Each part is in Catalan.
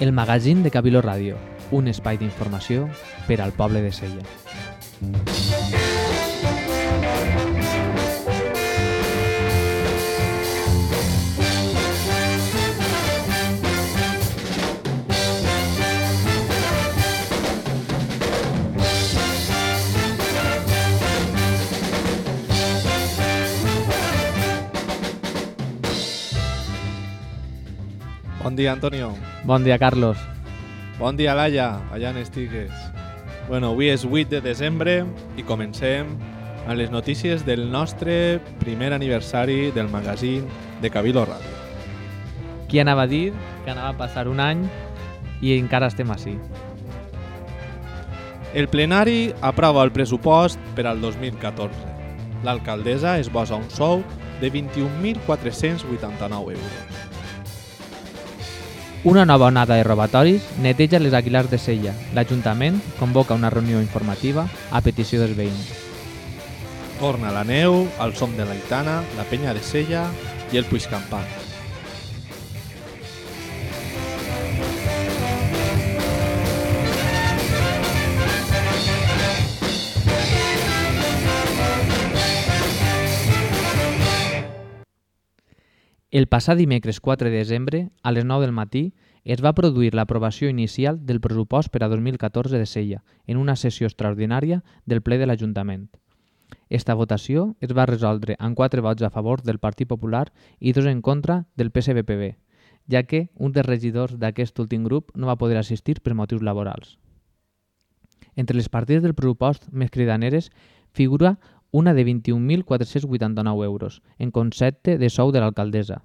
El magazín de Cabilo Ràdio, un espai d'informació per al poble de Sella. Dia, Antonio. Bon dia, Carlos. Bon dia, Laia, allà en estigues. Bueno, avui és 8 de desembre i comencem amb les notícies del nostre primer aniversari del magazín de Cabilo Ràdio. Qui anava a dir que anava a passar un any i encara estem així? El plenari aprova el pressupost per al 2014. L'alcaldessa es posa un sou de 21.489 euros. Una nova onada de robatoris neteja les Aguilars de Sella. L'Ajuntament convoca una reunió informativa a petició dels veïns. Torna la neu, el som de l'Aitana, la penya de Sella i el Puigcampà. El passat dimecres 4 de desembre, a les 9 del matí, es va produir l'aprovació inicial del pressupost per a 2014 de Sella en una sessió extraordinària del ple de l'Ajuntament. Esta votació es va resoldre amb quatre vots a favor del Partit Popular i dos en contra del PSBPB, ja que un dels regidors d'aquest últim grup no va poder assistir per motius laborals. Entre les partides del pressupost més cridaneres figura una de 21.489 euros, en concepte de sou de l'alcaldessa,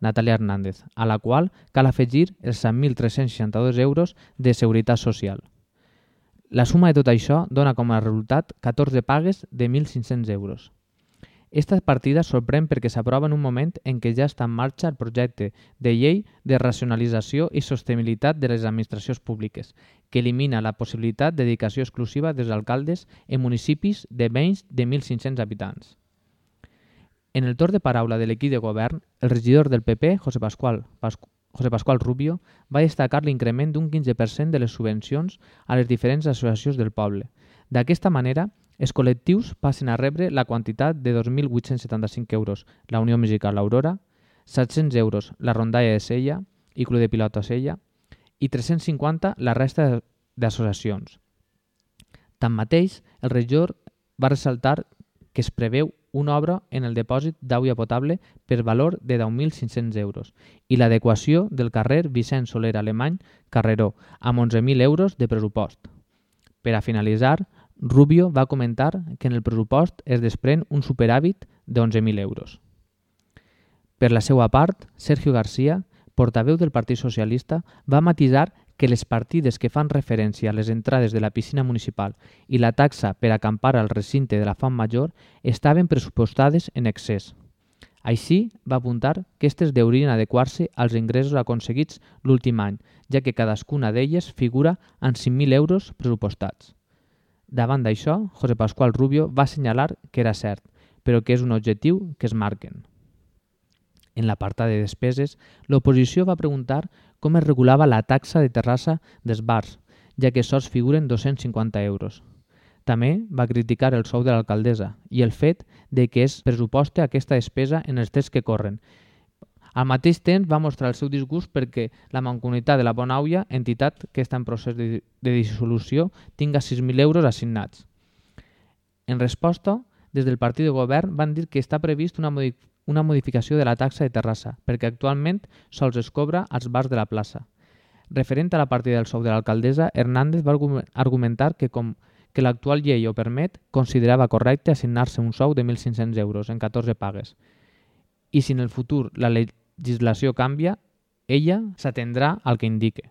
Natàlia Hernández, a la qual cal afegir els 7.362 euros de Seguretat Social. La suma de tot això dona com a resultat 14 pagues de 1.500 euros. Esta partida sorprèn perquè s'aprova en un moment en què ja està en marxa el projecte de llei de racionalització i sostenibilitat de les administracions públiques, que elimina la possibilitat de dedicació exclusiva dels alcaldes en municipis de menys de 1.500 habitants. En el torn de paraula de l'equip de govern, el regidor del PP, José Pascual, Pascu José Pascual Rubio, va destacar l'increment d'un 15% de les subvencions a les diferents associacions del poble. D'aquesta manera, els col·lectius passen a rebre la quantitat de 2.875 euros la Unió Musical Aurora, 700 euros la Rondalla de Sella i Club de Pilota Sella i 350 la resta d'associacions. Tanmateix, el regidor va ressaltar que es preveu una obra en el depòsit d'aigua potable per valor de 10.500 euros i l'adequació del carrer Vicent Soler Alemany Carreró amb 11.000 euros de pressupost. Per a finalitzar, Rubio va comentar que en el pressupost es desprèn un superàvit de 11.000 euros. Per la seva part, Sergio García, portaveu del Partit Socialista, va matisar que les partides que fan referència a les entrades de la piscina municipal i la taxa per acampar al recinte de la Fam Major estaven pressupostades en excés. Així, va apuntar que aquestes deurien adequar-se als ingressos aconseguits l'últim any, ja que cadascuna d'elles figura en 5.000 euros pressupostats. Davant d'això, José Pascual Rubio va assenyalar que era cert, però que és un objectiu que es marquen. En l'apartat de despeses, l'oposició va preguntar com es regulava la taxa de terrassa dels bars, ja que sols figuren 250 euros. També va criticar el sou de l'alcaldessa i el fet de que es pressuposte aquesta despesa en els temps que corren. Al mateix temps va mostrar el seu disgust perquè la Mancomunitat de la Bonàuia, entitat que està en procés de, de dissolució, tinga 6.000 euros assignats. En resposta, des del partit de govern van dir que està previst una, modi una modificació de la taxa de terrassa, perquè actualment sols es cobra als bars de la plaça. Referent a la partida del sou de l'alcaldessa, Hernández va argumentar que com que l'actual llei ho permet, considerava correcte assignar-se un sou de 1.500 euros en 14 pagues. I si en el futur la legislació canvia, ella s'atendrà al que indique.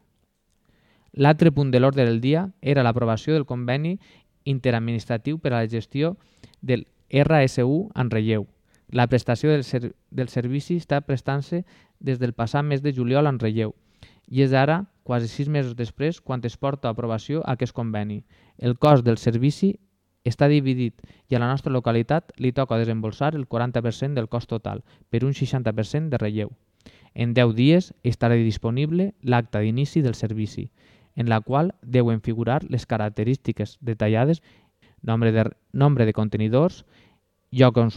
L'altre punt de l'ordre del dia era l'aprovació del conveni interadministratiu per a la gestió del RSU en relleu. La prestació del, ser del servici està prestant-se des del passat mes de juliol en relleu i és ara, quasi sis mesos després, quan es porta a aprovació aquest conveni. El cost del servici està dividit i a la nostra localitat li toca desembolsar el 40% del cost total per un 60% de relleu. En 10 dies estarà disponible l'acta d'inici del servici, en la qual deuen figurar les característiques detallades, nombre de, nombre de contenidors, lloc on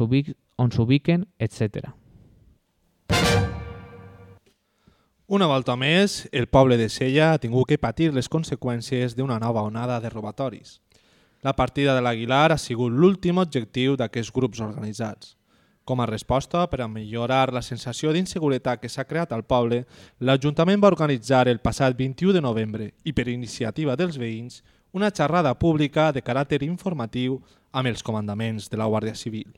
s'ubiquen, etc. Una volta més, el poble de Sella ha tingut que patir les conseqüències d'una nova onada de robatoris. La partida de l'Aguilar ha sigut l'últim objectiu d'aquests grups organitzats. Com a resposta, per a millorar la sensació d'inseguretat que s'ha creat al poble, l'Ajuntament va organitzar el passat 21 de novembre i per iniciativa dels veïns una xerrada pública de caràcter informatiu amb els comandaments de la Guàrdia Civil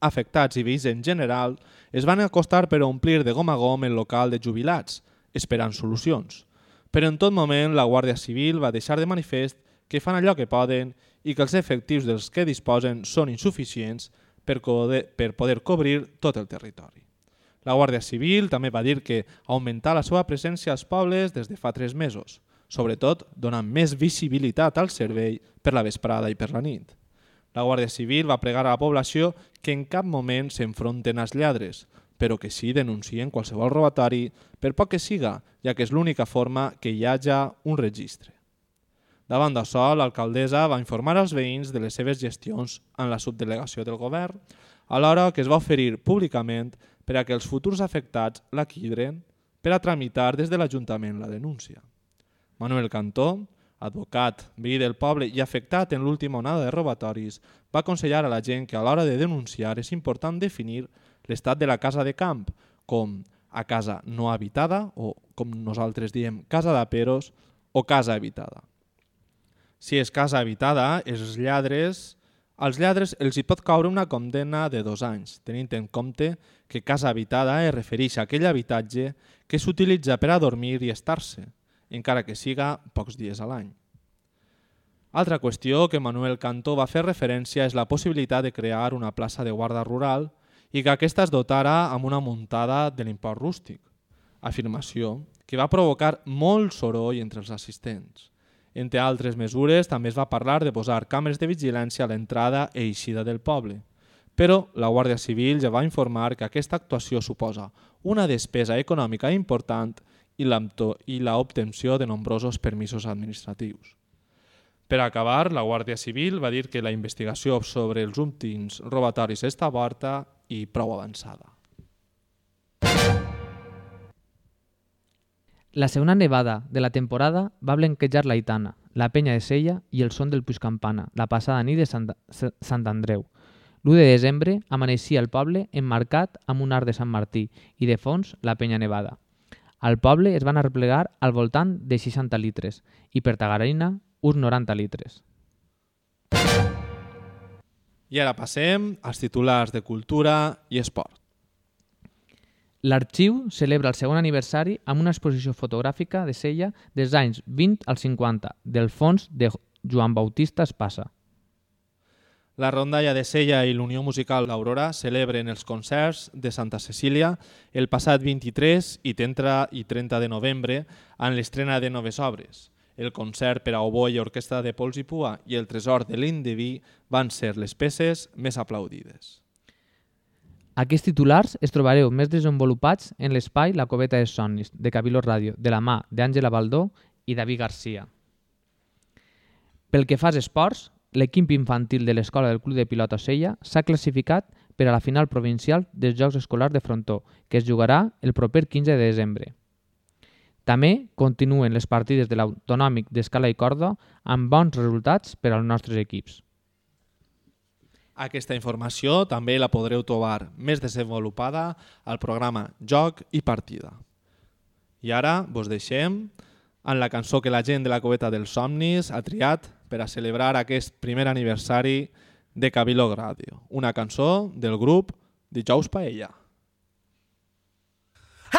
afectats i veïns en general es van acostar per omplir de gom a gom el local de jubilats, esperant solucions. Però en tot moment la Guàrdia Civil va deixar de manifest que fan allò que poden i que els efectius dels que disposen són insuficients per per poder cobrir tot el territori. La Guàrdia Civil també va dir que augmentar la seva presència als pobles des de fa tres mesos, sobretot donant més visibilitat al servei per la vesprada i per la nit. La Guàrdia Civil va pregar a la població que en cap moment s'enfronten als lladres, però que sí denuncien qualsevol robatori, per poc que siga, ja que és l'única forma que hi hagi un registre. Davant d'això, l'alcaldessa va informar als veïns de les seves gestions en la subdelegació del govern, alhora que es va oferir públicament per a que els futurs afectats la quidren per a tramitar des de l'Ajuntament la denúncia. Manuel Cantó, advocat, veí del poble i afectat en l'última onada de robatoris, va aconsellar a la gent que a l'hora de denunciar és important definir l'estat de la casa de camp com a casa no habitada o, com nosaltres diem, casa de peros o casa habitada. Si és casa habitada, els lladres, als lladres els hi pot caure una condena de dos anys, tenint en compte que casa habitada es refereix a aquell habitatge que s'utilitza per a dormir i estar-se, encara que siga pocs dies a l'any. Altra qüestió que Manuel Cantó va fer referència és la possibilitat de crear una plaça de guarda rural i que aquesta es dotara amb una muntada de l'import rústic, afirmació que va provocar molt soroll entre els assistents. Entre altres mesures, també es va parlar de posar càmeres de vigilància a l'entrada i eixida del poble. Però la Guàrdia Civil ja va informar que aquesta actuació suposa una despesa econòmica important i l'obtenció de nombrosos permisos administratius. Per acabar, la Guàrdia Civil va dir que la investigació sobre els últims robatoris està aborta i prou avançada. La segona nevada de la temporada va blanquejar la Itana, la penya de Sella i el son del Puigcampana, la passada nit de Sant, Sant Andreu. L'1 de desembre amaneixia el poble emmarcat amb un arc de Sant Martí i de fons la penya nevada. Al poble es van arreplegar al voltant de 60 litres i per Tagarina uns 90 litres. I ara passem als titulars de cultura i esport. L'arxiu celebra el segon aniversari amb una exposició fotogràfica de Sella des anys 20 als 50 del fons de Joan Bautista Espassa. La rondalla de Sella i l'Unió Musical L'Aurora celebren els concerts de Santa Cecília el passat 23 i 30, i 30 de novembre en l'estrena de noves obres. El concert per a oboe i orquestra de Pols i Pua i el tresor de l'Indeví van ser les peces més aplaudides. Aquests titulars es trobareu més desenvolupats en l'espai La Coveta de Somnis, de Cabilo Ràdio, de la mà d'Àngela Baldó i David Garcia. Pel que fa als esports, l'equip infantil de l'Escola del Club de Pilota Sella s'ha classificat per a la final provincial dels Jocs Escolars de Frontó, que es jugarà el proper 15 de desembre. També continuen les partides de l'autonòmic d'escala i corda amb bons resultats per als nostres equips. Aquesta informació també la podreu trobar més desenvolupada al programa Joc i Partida. I ara vos deixem en la cançó que la gent de la Coveta dels Somnis ha triat per a celebrar aquest primer aniversari de Cabilo Radio, una cançó del grup Dijous Paella.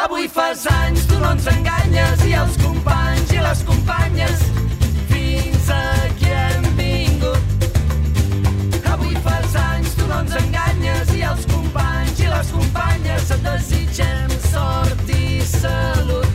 Avui fas anys, tu no ens enganyes, i els companys i les companyes fins aquí ens enganyes, i els companys i les companyes et desitgem sort i salut.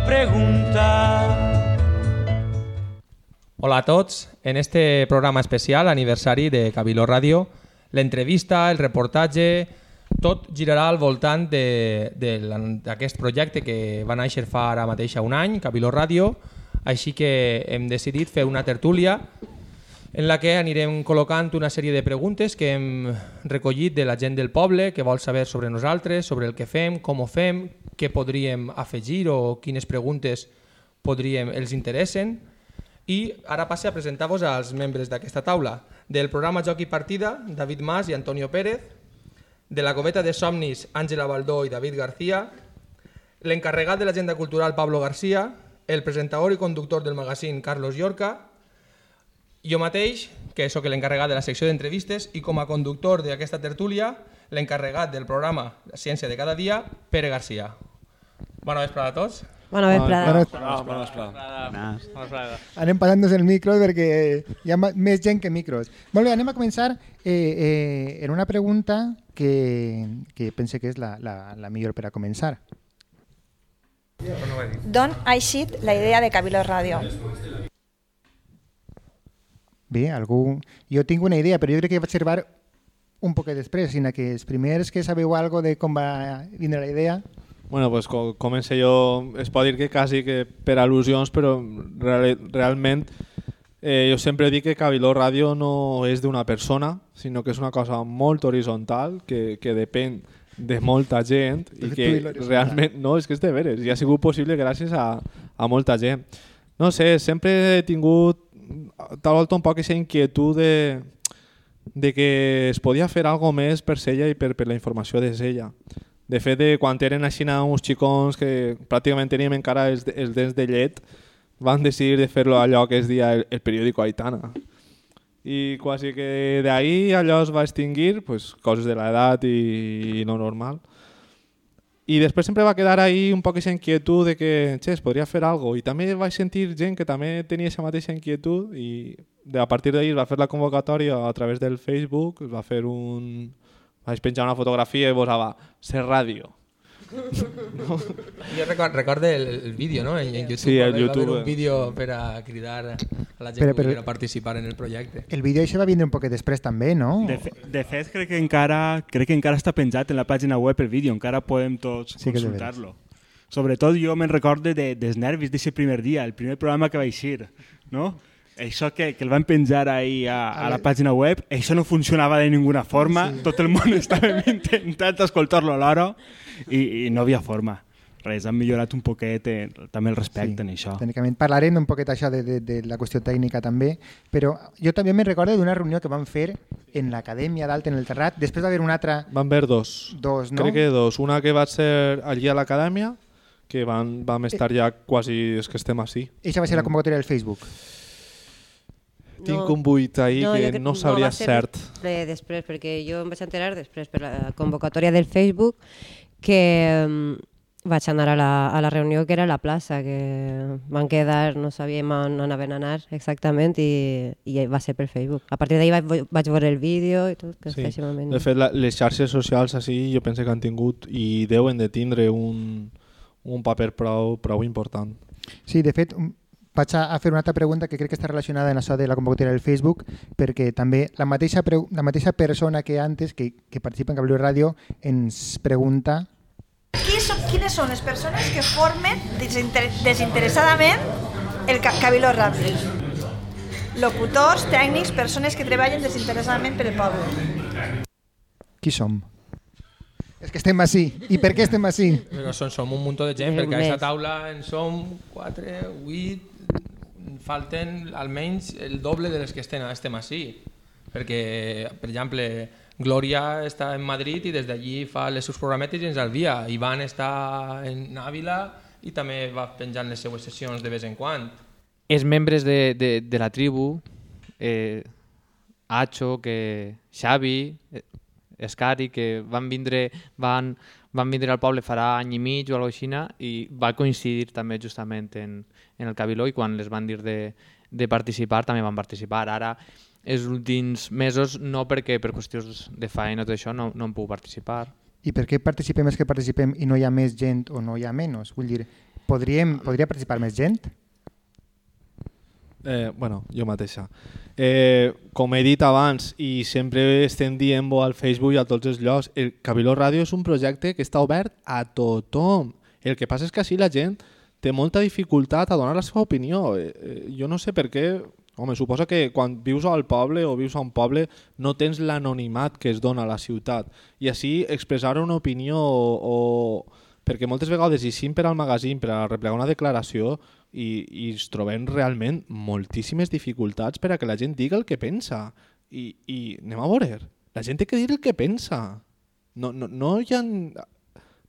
Pregunta. Hola a tots. En este programa especial, aniversari de Cabiló Ràdio, l'entrevista, el reportatge, tot girarà al voltant d'aquest projecte que va néixer fa ara mateix un any, Cabiló Ràdio, així que hem decidit fer una tertúlia en la que anirem col·locant una sèrie de preguntes que hem recollit de la gent del poble que vol saber sobre nosaltres, sobre el que fem, com ho fem, què podríem afegir o quines preguntes podríem, els interessen. I ara passe a presentar-vos als membres d'aquesta taula. Del programa Joc i Partida, David Mas i Antonio Pérez. De la Coveta de Somnis, Àngela Baldó i David García. L'encarregat de l'agenda cultural, Pablo García. El presentador i conductor del magazín, Carlos Llorca. Jo mateix, que sóc l'encarregat de la secció d'entrevistes i com a conductor d'aquesta tertúlia, l'encarregat del programa Ciència de cada dia, Pere Garcia. Bona vesprada a tots. Bona vesprada. Bona bona vesprada. Anem passant-nos el micro perquè hi ha més gent que micros. Molt bé, anem a començar eh, eh, en una pregunta que, que pense que és la, la, la millor per a començar. D'on ha eixit la idea de Cabiló Ràdio? Bé, algú... Jo tinc una idea, però jo crec que vaig arribar un poc després, sinó que els primers que sabeu algo de com va vindre la idea... Bueno, pues co comencé jo, es pot dir que quasi que per al·lusions, però real, realment eh, jo sempre dic que Cabiló Ràdio no és d'una persona, sinó que és una cosa molt horitzontal, que, que depèn de molta gent i que realment, no, és que és de veres, i ha sigut possible gràcies a, a molta gent. No sé, sempre he tingut tal volta un poc aquesta inquietud de, de que es podia fer algo més per ella i per, per la informació de ella. De fet, de, quan eren així uns xicons que pràcticament teníem encara els, els dents de llet, van decidir de fer-lo allò que es dia el, el periòdico Aitana. I quasi que d'ahí allò es va extingir, pues, coses de l'edat i, i no normal. I després sempre va quedar ahí un poc aquesta inquietud de que, che, es podria fer algo. I també vaig sentir gent que també tenia aquesta mateixa inquietud i de, a partir d'ahí es va fer la convocatòria a través del Facebook, es va fer un... Vaig penjar una fotografia i posava Ser Ràdio. Jo record, recordo el, el vídeo, no? En, en YouTube. Sí, el YouTube. un vídeo per a cridar a la gent Però- que però- volguera participar en el projecte. El vídeo això va vindre un poc després també, no? De, fe, de fet, crec que, encara, crec que encara està penjat en la pàgina web el vídeo, encara podem tots Sí que consultar-lo. Sobretot jo me'n recorde de, dels nervis d'aquest primer dia, el primer programa que va eixir, no? Això que, que el van penjar ahí a, a la pàgina web, això no funcionava de ninguna forma, sí. tot el món estava intentant escoltar-lo alhora i, i no havia forma. Res, han millorat un poquet eh, també el respecte en això. Tècnicament parlarem un poquet això de, de, de la qüestió tècnica també, però jo també me recordo d'una reunió que vam fer en l'acadèmia d'Alt en el Terrat, després d'haver una altra... Van haver dos. Dos, no? Crec que dos. Una que va ser allí a l'acadèmia, que van, vam estar ja quasi... És que estem així. Eixa va ser la convocatòria del Facebook. Tinc un buit ahí jo que no sabria ser cert. De, després, perquè jo em vaig enterar després per la convocatòria del Facebook que um, vaig anar a la, a la reunió que era a la plaça, que van quedar, no sabíem on anaven a anar exactament i, i va ser per Facebook. A partir d'ahir vaig, vaig veure el vídeo i tot, que Sí. sí. De fet, la, les xarxes socials així jo penso que han tingut i deuen de tindre un, un paper prou, prou important. Sí, de fet, vaig a, fer una altra pregunta que crec que està relacionada en això de la convocatòria del Facebook, perquè també la mateixa, la mateixa persona que antes, que, que participa en Cableo Ràdio, ens pregunta Qui són, quines són les persones que formen desinter desinteressadament el Ca Cabiló Ràdio? Locutors, tècnics, persones que treballen desinteressadament per el poble. qui som. És que estem així. I per què estem així? Però som, som un munt de gent, perquè a aquesta taula en som 4, 8, falten almenys el doble de les que estem, estem així. Perquè, per exemple, Glòria està en Madrid i des d'allí fa les seus programetes i ens envia. Ivan està en Àvila i també va penjant les seues sessions de vez en quan. Els membres de, de, de la tribu, eh, Acho, que Xavi, eh, Escari, que van vindre, van, van vindre al poble farà any i mig o alguna cosa així i va coincidir també justament en, en el Cabiló i quan les van dir de, de participar també van participar. Ara, els últims mesos, no perquè per qüestions de feina o tot això no, no hem pogut participar, I per què participem els que participem i no hi ha més gent o no hi ha menys? Vull dir, podríem, podria participar més gent? Eh, bueno, jo mateixa. Eh, com he dit abans i sempre estem dient-ho al Facebook i a tots els llocs, el Cabiló Ràdio és un projecte que està obert a tothom. El que passa és que així la gent té molta dificultat a donar la seva opinió. Eh, eh, jo no sé per què... Home, suposa que quan vius al poble o vius a un poble no tens l'anonimat que es dona a la ciutat. I així expressar una opinió o, o... Perquè moltes vegades eixim per al magazín per a replegar una declaració i, i ens trobem realment moltíssimes dificultats per a que la gent diga el que pensa. I, i anem a veure, la gent té que dir el que pensa. No, no, no hi ha...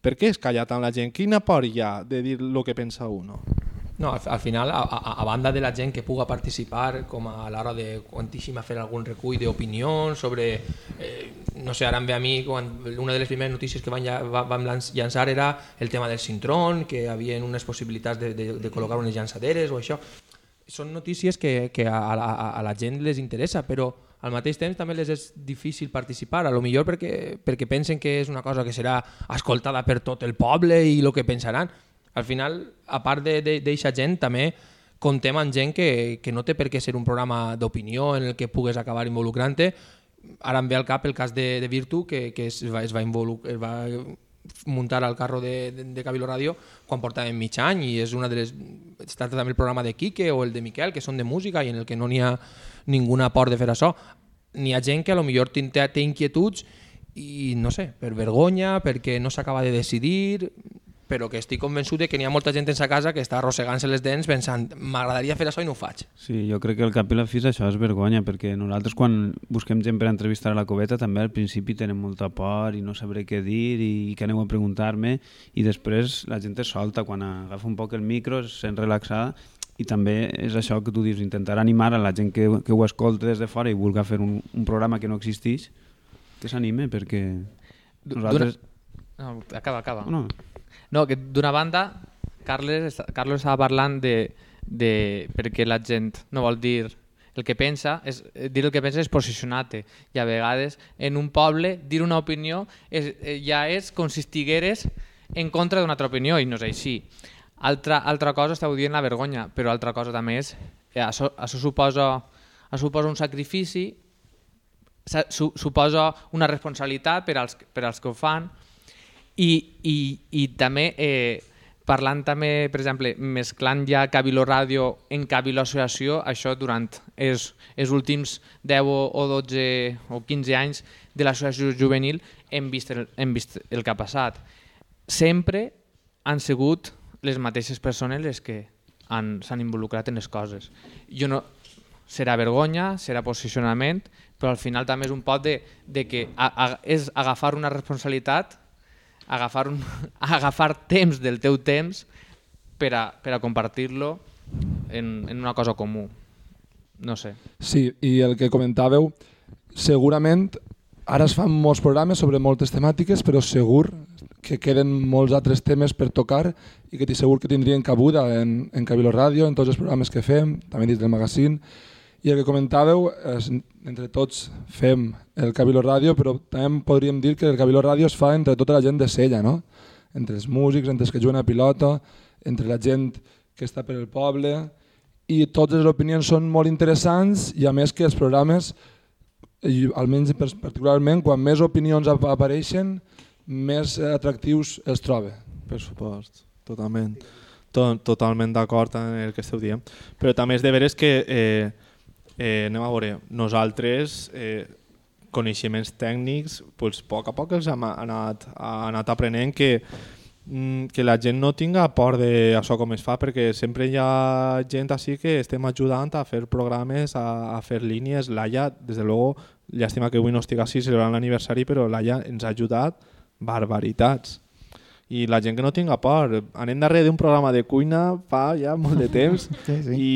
Per què es calla tant la gent? Quina por hi ha de dir el que pensa uno? No, al, al final, a, a, a banda de la gent que puga participar com a l'hora de quantíssim a fer algun recull d'opinions sobre, eh, no sé, ara em ve a mi, quan una de les primeres notícies que van, vam llanç- llançar era el tema del cintrón, que hi havia unes possibilitats de, de, de col·locar unes llançaderes o això. Són notícies que, que a, a, a la gent les interessa, però al mateix temps també les és difícil participar, a lo millor perquè, perquè pensen que és una cosa que serà escoltada per tot el poble i el que pensaran. Al final, a part d'eixa gent, també contem amb gent que, que no té per què ser un programa d'opinió en el que pugues acabar involucrant-te. Ara em ve al cap el cas de, de Virtu, que, que es va, es va, es va muntar al carro de, de, de Cabilo Ràdio quan portàvem mig any i és una de les... Està també el programa de Quique o el de Miquel, que són de música i en el que no n'hi ha ninguna por de fer això. N'hi ha gent que a lo millor té, té inquietuds i no sé, per vergonya, perquè no s'acaba de decidir, però que estic convençut de que n'hi ha molta gent en sa casa que està arrossegant-se les dents pensant m'agradaria fer això i no ho faig. Sí, jo crec que el cap i la fi això, és vergonya, perquè nosaltres quan busquem gent per entrevistar a la coveta també al principi tenen molta por i no sabré què dir i, i què aneu a preguntar-me i després la gent es solta, quan agafa un poc el micro es sent relaxada i també és això que tu dius, intentar animar a la gent que, que ho escolta des de fora i vulga fer un, un programa que no existeix que s'anime perquè nosaltres... No, acaba, acaba. No, No, que d'una banda, Carles, Carlos estava parlant de, de perquè la gent no vol dir el que pensa, és, eh, dir el que pensa és posicionar-te. I a vegades en un poble dir una opinió és, eh, ja és com si estigueres en contra d'una altra opinió i no és així. Altra, altra cosa, esteu dient la vergonya, però altra cosa també és, eh, això, això suposa, això suposa un sacrifici, sa- su, suposa una responsabilitat per als, per als que ho fan i, i, i també eh, parlant també, per exemple, mesclant ja Cabilo Ràdio en Cabilo Associació, això durant els, els últims 10 o, o 12 o 15 anys de l'associació juvenil hem vist, el, hem vist el que ha passat. Sempre han sigut les mateixes persones les que han- s'han involucrat en les coses. Jo no, serà vergonya, serà posicionament, però al final també és un pot de, de que a, a, és agafar una responsabilitat, agafar, un, agafar temps del teu temps per a, per a compartir-lo en, en una cosa comú. No sé. Sí, i el que comentàveu, segurament ara es fan molts programes sobre moltes temàtiques, però segur que queden molts altres temes per tocar i que segur que tindrien cabuda en, en Cabilo Ràdio, en tots els programes que fem, també dins del magazín. I el que comentàveu, és, entre tots fem el Cabilo Ràdio, però també podríem dir que el Cabilo Ràdio es fa entre tota la gent de Sella, no? entre els músics, entre els que juguen a pilota, entre la gent que està per el poble, i totes les opinions són molt interessants i a més que els programes, i almenys particularment, quan més opinions ap apareixen, més eh, atractius els troba. Per supost, totalment. To totalment d'acord en el que esteu dient. Però també és de veres que, eh, eh, anem a veure, nosaltres, eh, coneixements tècnics, doncs, a poc a poc els hem anat, ha anat aprenent que, mm, que la gent no tinga por de això com es fa, perquè sempre hi ha gent així que estem ajudant a fer programes, a, a fer línies. Laia, des de luego, llàstima que avui no estigui així celebrant l'aniversari, però Laia ens ha ajudat barbaritats. I la gent que no tinga por, anem darrere d'un programa de cuina fa ja molt de temps Sí, sí. I,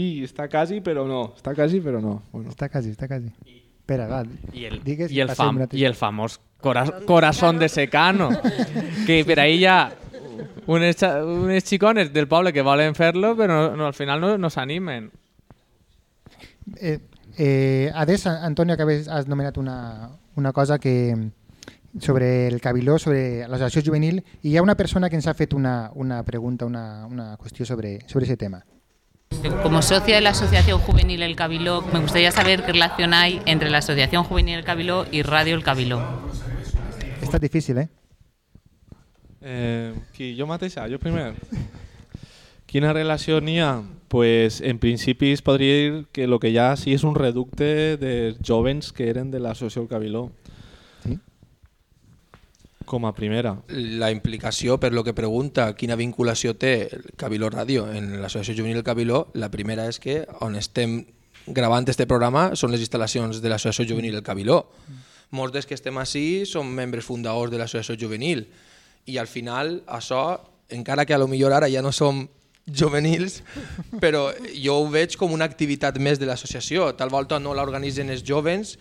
i està quasi però no, està quasi però no. Bueno. Està quasi, està quasi. Espera, va, I el, digues i el, fam, i el famós cora, Corazón de Secano, que per ahí hi ha unes, unes xicones del poble que volen fer-lo, però no, no, al final no, no s'animen. Eh, eh, Ades, Antonio, que has- has nomenat una, una cosa que sobre el Cabiló, sobre l'associació juvenil, i hi ha una persona que ens ha fet una, una pregunta, una, una qüestió sobre, sobre ese tema. Como socia de la Asociación Juvenil El Cabiló, me gustaría saber qué relación hay entre la Asociación Juvenil El Cabiló y Radio El Cabiló. Esta és difícil, eh? Eh, qui, jo mateixa, jo primer. Quina relació n'hi ha? Pues, en principi es podria dir que el que hi ha sí és un reducte de jovens que eren de l'associació El Cabiló. Sí. Com a primera. La implicació, per lo que pregunta, quina vinculació té el Cabiló Ràdio en l'associació juvenil Cabiló, la primera és que on estem gravant este programa són les instal·lacions de l'associació juvenil El Cabiló. Molts dels que estem així són membres fundadors de l'associació juvenil i al final això, encara que a lo millor ara ja no som juvenils, però jo ho veig com una activitat més de l'associació. Tal volta no l'organitzen els jovens,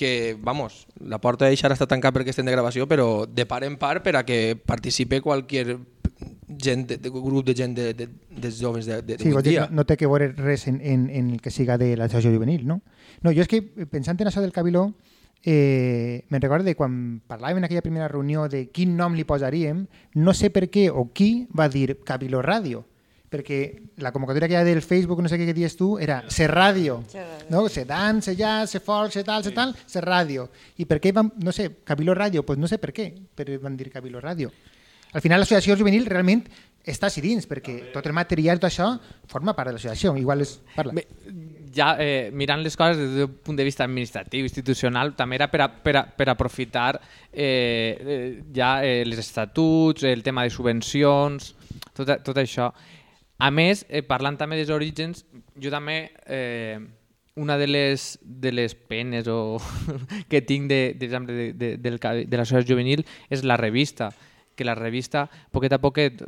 que, vamos, la porta d'eixa ara està tancada perquè estem de gravació, però de part en part per a que participe qualsevol gent, de, de, grup de gent de, de, dels jovens de, de, Sí, vols dir, dia. no, no té que veure res en, en, en el que siga de l'associació juvenil, no? No, jo és que pensant en això del Cabiló, eh, me'n recordo de quan parlàvem en aquella primera reunió de quin nom li posaríem, no sé per què o qui va dir Cabiló Ràdio, perquè la convocatòria que hi ha del Facebook, no sé què que dies tu, era Ser Ràdio, no? Se dan, se jazz, se folk, se tal, se tal, Ser Ràdio. I per què van, no sé, Cabiló Ràdio? Pues no sé per què, però van dir Cabiló Ràdio. Al final l'associació juvenil realment està així dins, perquè tot el material d'això forma part de l'associació. Igual és... Parla. Bé, ja eh, mirant les coses des d'un punt de vista administratiu, institucional, també era per, a, per, a, per aprofitar eh, eh, ja eh, els estatuts, el tema de subvencions, tot, tot això. A més, eh, parlant també dels orígens, jo també eh, una de les, de les penes o que tinc de, de, de, de, ca- de la societat juvenil és la revista, que la revista poquet a poquet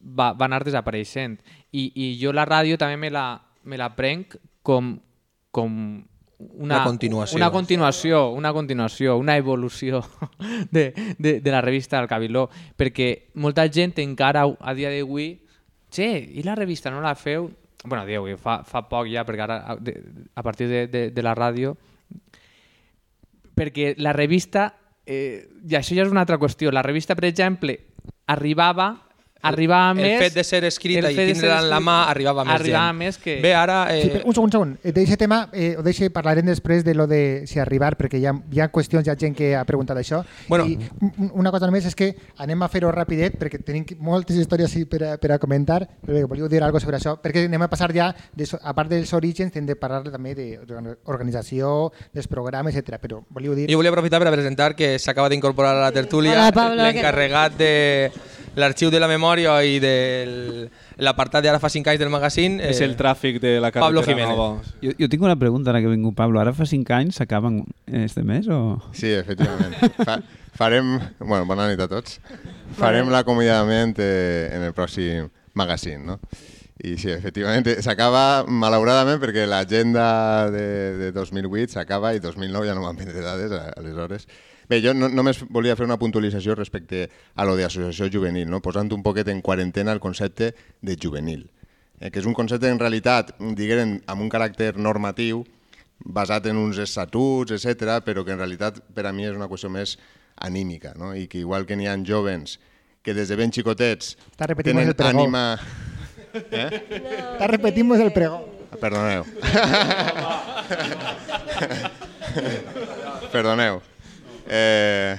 va, va anar desapareixent. I, I jo la ràdio també me la, me la prenc com, com una, Una continuació. Una continuació, una continuació, una evolució de, de, de la revista del Cabiló, perquè molta gent encara a dia d'avui Che, i la revista no la feu? bueno, d'avui, fa, fa poc ja, perquè ara a, de, a partir de, de, de la ràdio perquè la revista eh, i això ja és una altra qüestió la revista, per exemple, arribava arribava el més fet de ser escrita el i de ser en la mà arribava més arribava gent. més que... Bé, ara... Eh, Sí, però un segon, un segon. D'aquest tema eh, ho deixe, parlarem després de lo de si arribar, perquè hi ha, hi ha qüestions, hi ha gent que ha preguntat això. Bueno. I un- una cosa només és que anem a fer-ho rapidet, perquè tenim moltes històries per, a, per a comentar, però bé, volíeu dir alguna sobre això, perquè anem a passar ja, de, a part dels orígens, hem de parlar també d'organització, dels programes, etc. Però volíeu dir... Jo volia aprofitar per a presentar que s'acaba d'incorporar a la tertúlia l'encarregat de l'arxiu de la memòria i de l'apartat d'ara fa 5 anys del magazín. eh, És el tràfic de la Pablo carretera Jiménez. nova. Jo, jo tinc una pregunta ara que ha vingut Pablo. Ara fa 5 anys s'acaben este mes o...? Sí, efectivament. Fa, farem... Bueno, bona nit a tots. Farem l'acomiadament eh, en el pròxim magazine, no? I sí, efectivament, s'acaba, malauradament, perquè l'agenda de, de 2008 s'acaba i 2009 ja no van prendre dades, a- aleshores. Bé, jo no, només volia fer una puntualització respecte a lo d'associació juvenil, no? posant un poquet en quarantena el concepte de juvenil, eh, que és un concepte en realitat, diguem, amb un caràcter normatiu, basat en uns estatuts, etc, però que en realitat per a mi és una qüestió més anímica, no? i que igual que n'hi ha jovens que des de ben xicotets tenen ànima... Eh? Està repetint el pregó. Perdoneu. Perdoneu. Eh,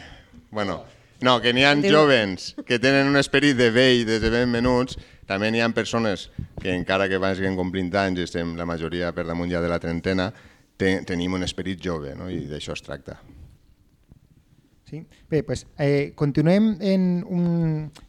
bueno, no, que n'hi ha jovens que tenen un esperit de vell des de ben menuts, també n'hi ha persones que encara que vagin complint anys, i estem la majoria per damunt ja de la trentena, te, tenim un esperit jove, no? i d'això es tracta. Sí? Bé, pues, eh, continuem en un...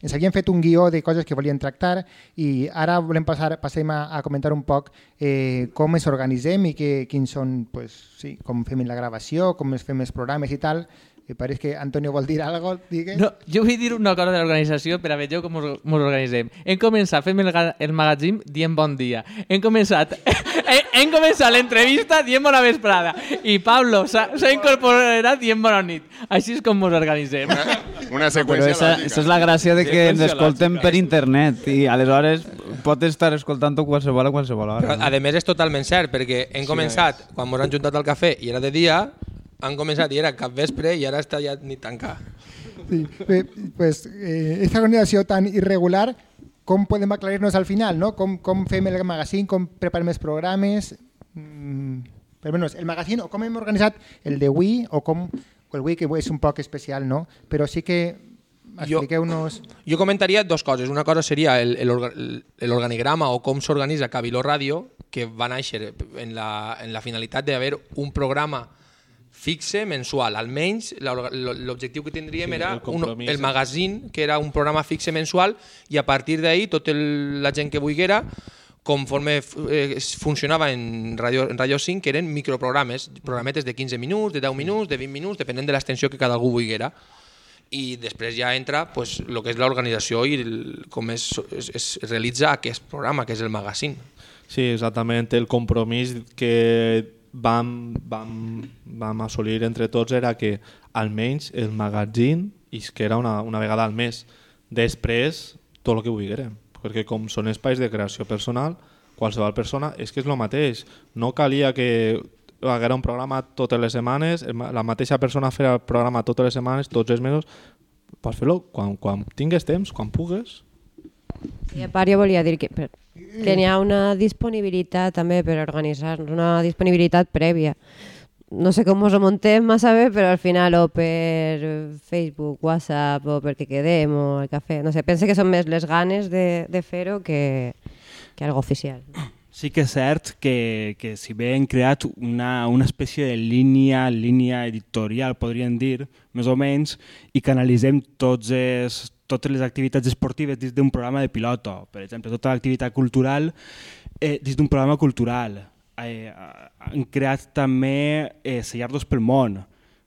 Ens havíem fet un guió de coses que volíem tractar i ara volem passar, passem a, a comentar un poc eh, com ens organitzem i que, quins són, pues, sí, com fem la gravació, com es fem els programes i tal. I pareix que Antonio vol dir alguna cosa, digues. No, jo vull dir una cosa de l'organització per a veieu com ens organitzem. Hem començat, fem el, el magazín dient bon dia. Hem començat, hem, hem començat l'entrevista dient bona vesprada. I Pablo s'ha incorporat dient bona nit. Així és com ens organitzem. Una seqüència esa, lògica. esa és la gràcia de que ens lògica. per internet i aleshores pot estar escoltant-ho qualsevol a qualsevol hora. Però, a més, és totalment cert, perquè hem començat, quan ens han juntat al cafè i era de dia, han començat i era cap vespre i ara està ja ni tancar. Sí, bé, pues, eh, esta organització tan irregular, com podem aclarir-nos al final, no? Com, com fem el magazine, com preparem els programes... Mm, per almenys el magazine, o com hem organitzat el de Wii, o com el Wii, que és un poc especial, no? Però sí que expliqueu-nos... Jo comentaria dos coses. Una cosa seria l'organigrama o com s'organitza Cabiló Ràdio, que va néixer en la, en la finalitat d'haver un programa fixe mensual. Almenys l'objectiu que tindríem Sí, era el un, el magazine, que era un programa fixe mensual, i a partir d'ahir tota la gent que volguera conforme eh, funcionava en Radio, en Radio 5, que eren microprogrames, programetes de 15 minuts, de 10 minuts, de 20 minuts, depenent de l'extensió que cada algú volguera i després ja entra pues, el que és l'organització i el, com es, es, es realitza aquest programa, que és el magazine. Sí, exactament. El compromís que vam, vam, vam assolir entre tots era que almenys el magazine isquera una, una vegada al mes. Després, tot el que vulguérem. Perquè com són espais de creació personal, qualsevol persona, és que és el mateix. No calia que haguera un programa totes les setmanes, la mateixa persona fer el programa totes les setmanes, tots els mesos, pots fer-lo quan, quan tingues temps, quan pugues. I a part jo volia dir que, que n'hi ha una disponibilitat també per organitzar-nos, una disponibilitat prèvia. No sé com us ho muntem massa bé, però al final o per Facebook, WhatsApp o perquè quedem o el cafè, no sé, pense que són més les ganes de, de fer-ho que, que algo oficial. Sí que és cert que, que si bé hem creat una, una espècie de línia, línia editorial, podríem dir, més o menys, i canalitzem tots es, totes les activitats esportives dins d'un programa de piloto. Per exemple, tota l'activitat cultural eh, dins d'un programa cultural. Eh, hem creat també eh, Sellardos pel món,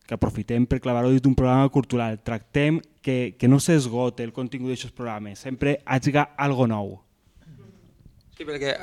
que aprofitem per clavar-ho dins d'un programa cultural. Tractem que, que no s'esgote el contingut d'aquests programes, sempre hagi algo nou. Sí, perquè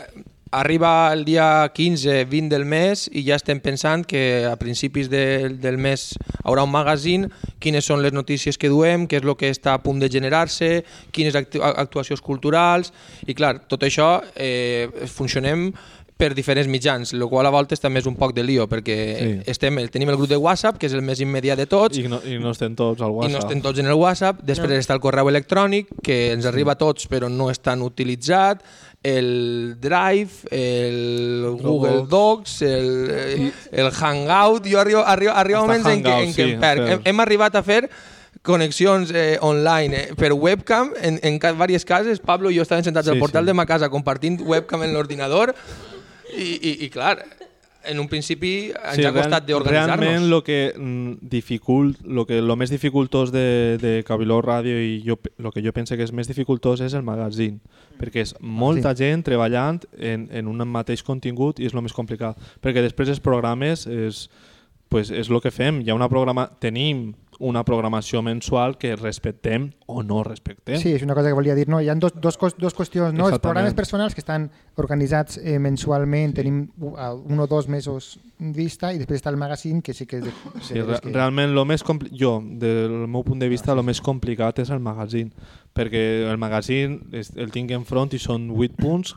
arriba el dia 15-20 del mes i ja estem pensant que a principis de, del mes haurà un magazine, quines són les notícies que duem, què és el que està a punt de generar-se, quines actu actuacions culturals, i clar, tot això eh, funcionem per diferents mitjans, el qual a voltes també és un poc de lío, perquè Sí. estem, tenim el grup de WhatsApp, que és el més immediat de tots, I no, i no estem tots al i no WhatsApp. estem tots en el WhatsApp, després No. està el correu electrònic, que ens arriba a tots però no és tan utilitzat, el Drive, el Google Docs, el, el Hangout, jo arribo, arribo, arribo Hasta moments en què, Hangout, en què sí, em perc. Hem, hem arribat a fer connexions eh, online eh, per webcam en, en ca- diverses cases. Pablo i jo estàvem sentats Sí, al portal sí. de ma casa compartint webcam en l'ordinador i, i, i clar, en un principi ens ha costat d'organitzar-nos. Realment lo que mm, dificult, lo que lo més dificultós de, de Cabiló Ràdio i jo, lo que jo penso que és més dificultós és el magazine, perquè és molta gent treballant en, en un mateix contingut i és el més complicat, perquè després els programes és, pues, és el que fem, hi ha una programa, tenim una programació mensual que respectem o no respectem. Sí, és una cosa que volia dir. No? Hi ha dos, dos, dos qüestions. No? Els programes personals que estan organitzats eh, mensualment, tenim u- a un o dos mesos vista, i després està el magazine, que sí que. De, Sí, de, re que... realment lo més jo, del meu punt de vista, el més complicat és el magazine, perquè el magazine el tinc enfront i són 8 punts,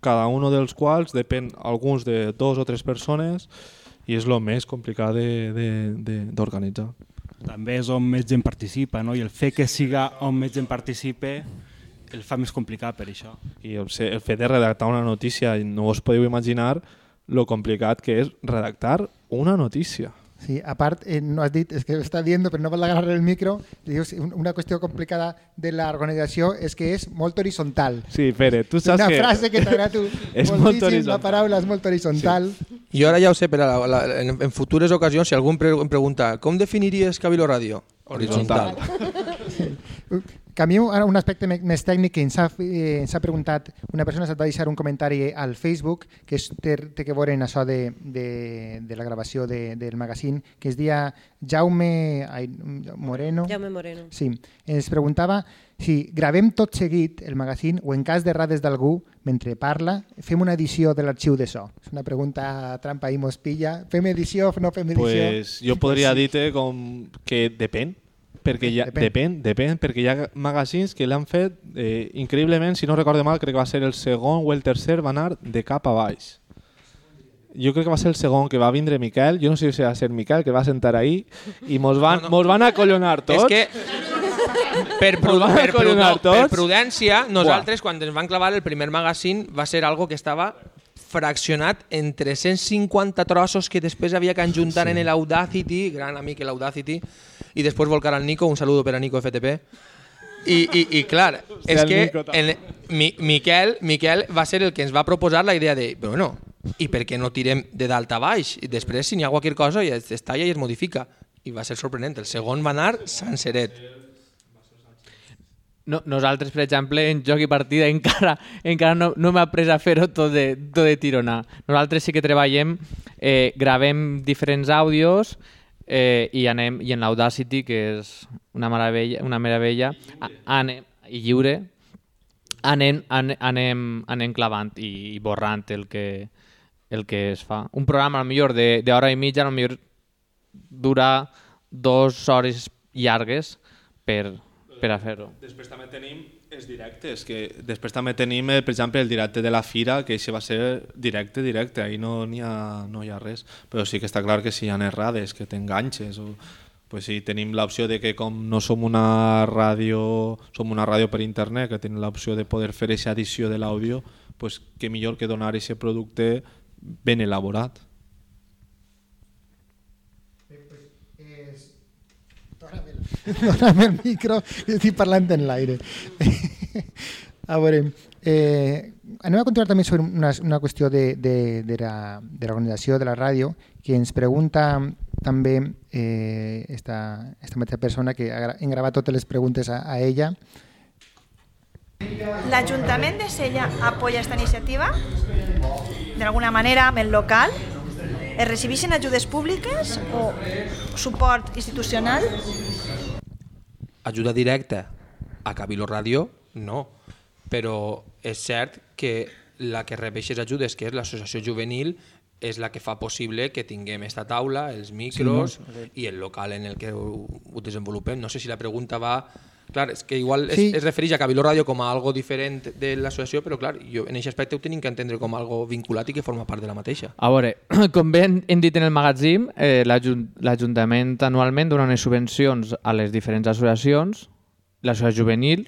cada un dels quals depèn alguns de dos o tres persones i és el més complicat de- de- de- d'organitzar. També és on més gent participa, no? i el fet que siga on més gent participe el fa més complicat per això. I el, el fet de redactar una notícia, no us podeu imaginar lo complicat que és redactar una notícia. Sí, a part, eh, no has dit, és que està dient, però no vol agarrar el micro, dius, un- una qüestió complicada de l'organització és que és molt horitzontal. Sí, Pere, tu saps una que... frase que t'agrada tu és molt moltíssim, la horitzontal. paraula és molt horitzontal. Jo ara ja ho sé, per a la, la, en, en futures ocasions, si algú em, pre em pregunta com definiries Cabiló Ràdio? Horitzontal. Canviem ara un aspecte més tècnic que ens ha, eh, ens ha preguntat una persona, se't va deixar un comentari al Facebook que és, té, té que veure en això de, de, de la gravació de, del magazine, que es dia Jaume ai, Moreno. Jaume Moreno. Sí, ens preguntava si gravem tot seguit el magazine o en cas d'errades d'algú, mentre parla, fem una edició de l'arxiu de so. És una pregunta trampa i mos pilla. Fem edició o no fem edició? Pues jo podria dir-te com que depèn, perquè hi ha, Depèn. depèn. depèn, perquè hi ha magazines que l'han fet eh, increïblement, si no recorde mal, crec que va ser el segon o el tercer, va anar de cap a baix. jo crec que va ser el segon que va vindre Miquel, jo no sé si va ser Miquel, que va sentar ahí, i mos van, no, no. Mos van acollonar tots. És que per, pru per, pru no, per tots. prudència, nosaltres, quan ens van clavar el primer magazine, va ser algo que estava fraccionat en 350 trossos que després havia que enjuntar sí. en l'Audacity, gran amic l'Audacity, i després volcar al Nico, un saludo per a Nico FTP. I, i, i clar, és el que el, mi, Miquel, Miquel va ser el que ens va proposar la idea de, bueno, i per què no tirem de dalt a baix? I després, si n'hi ha qualsevol cosa, ja es, es talla i es modifica. I va ser sorprenent. El segon va anar senceret. No, nosaltres, per exemple, en joc i partida encara, encara no, no m'ha pres a fer-ho tot, de, tot de tironar. Nosaltres sí que treballem, eh, gravem diferents àudios eh, i anem i en l'Audacity, que és una meravella, una meravella a- anem, i lliure, anem, anem, anem, anem clavant i, i borrant el que, el que es fa. Un programa, a millor d'hora i mitja, a millor dura dues hores llargues per, per a fer-ho. Després també tenim els directes, que després també tenim, eh, per exemple, el directe de la Fira, que això va ser directe, directe, ahí no n'hi ha, no hi ha res. Però sí que està clar que si hi ha errades, que t'enganxes, o, pues sí, tenim l'opció de que com no som una ràdio, som una ràdio per internet, que tenim l'opció de poder fer aquesta edició de l'àudio, pues que millor que donar aquest producte ben elaborat. Dóna'm el micro, estic parlant en l'aire. a veure, eh, anem a continuar també sobre una, una qüestió de, de, de la- de l'organització de, la ràdio, que ens pregunta també eh, esta, esta mateixa persona que hem gravat totes les preguntes a, a ella. L'Ajuntament de Sella apoya esta iniciativa d'alguna manera amb el local? Es recibeixen ajudes públiques o suport institucional? Ajuda directa a Cabilo Ràdio, no. Però és cert que la que rep aquestes ajudes, que és l'associació juvenil, és la que fa possible que tinguem esta taula, els micros Sí, no? i el local en el que ho, ho desenvolupem. No sé si la pregunta va... Clar, és que igual es, Sí. es refereix a Cabilo Ràdio com a algo diferent de l'associació, però clar, jo en aquest aspecte ho tenim que entendre com algo vinculat i que forma part de la mateixa. A veure, com bé hem- dit en el magazín, eh, l'Ajun- l'Ajuntament anualment dona unes subvencions a les diferents associacions. L'associació juvenil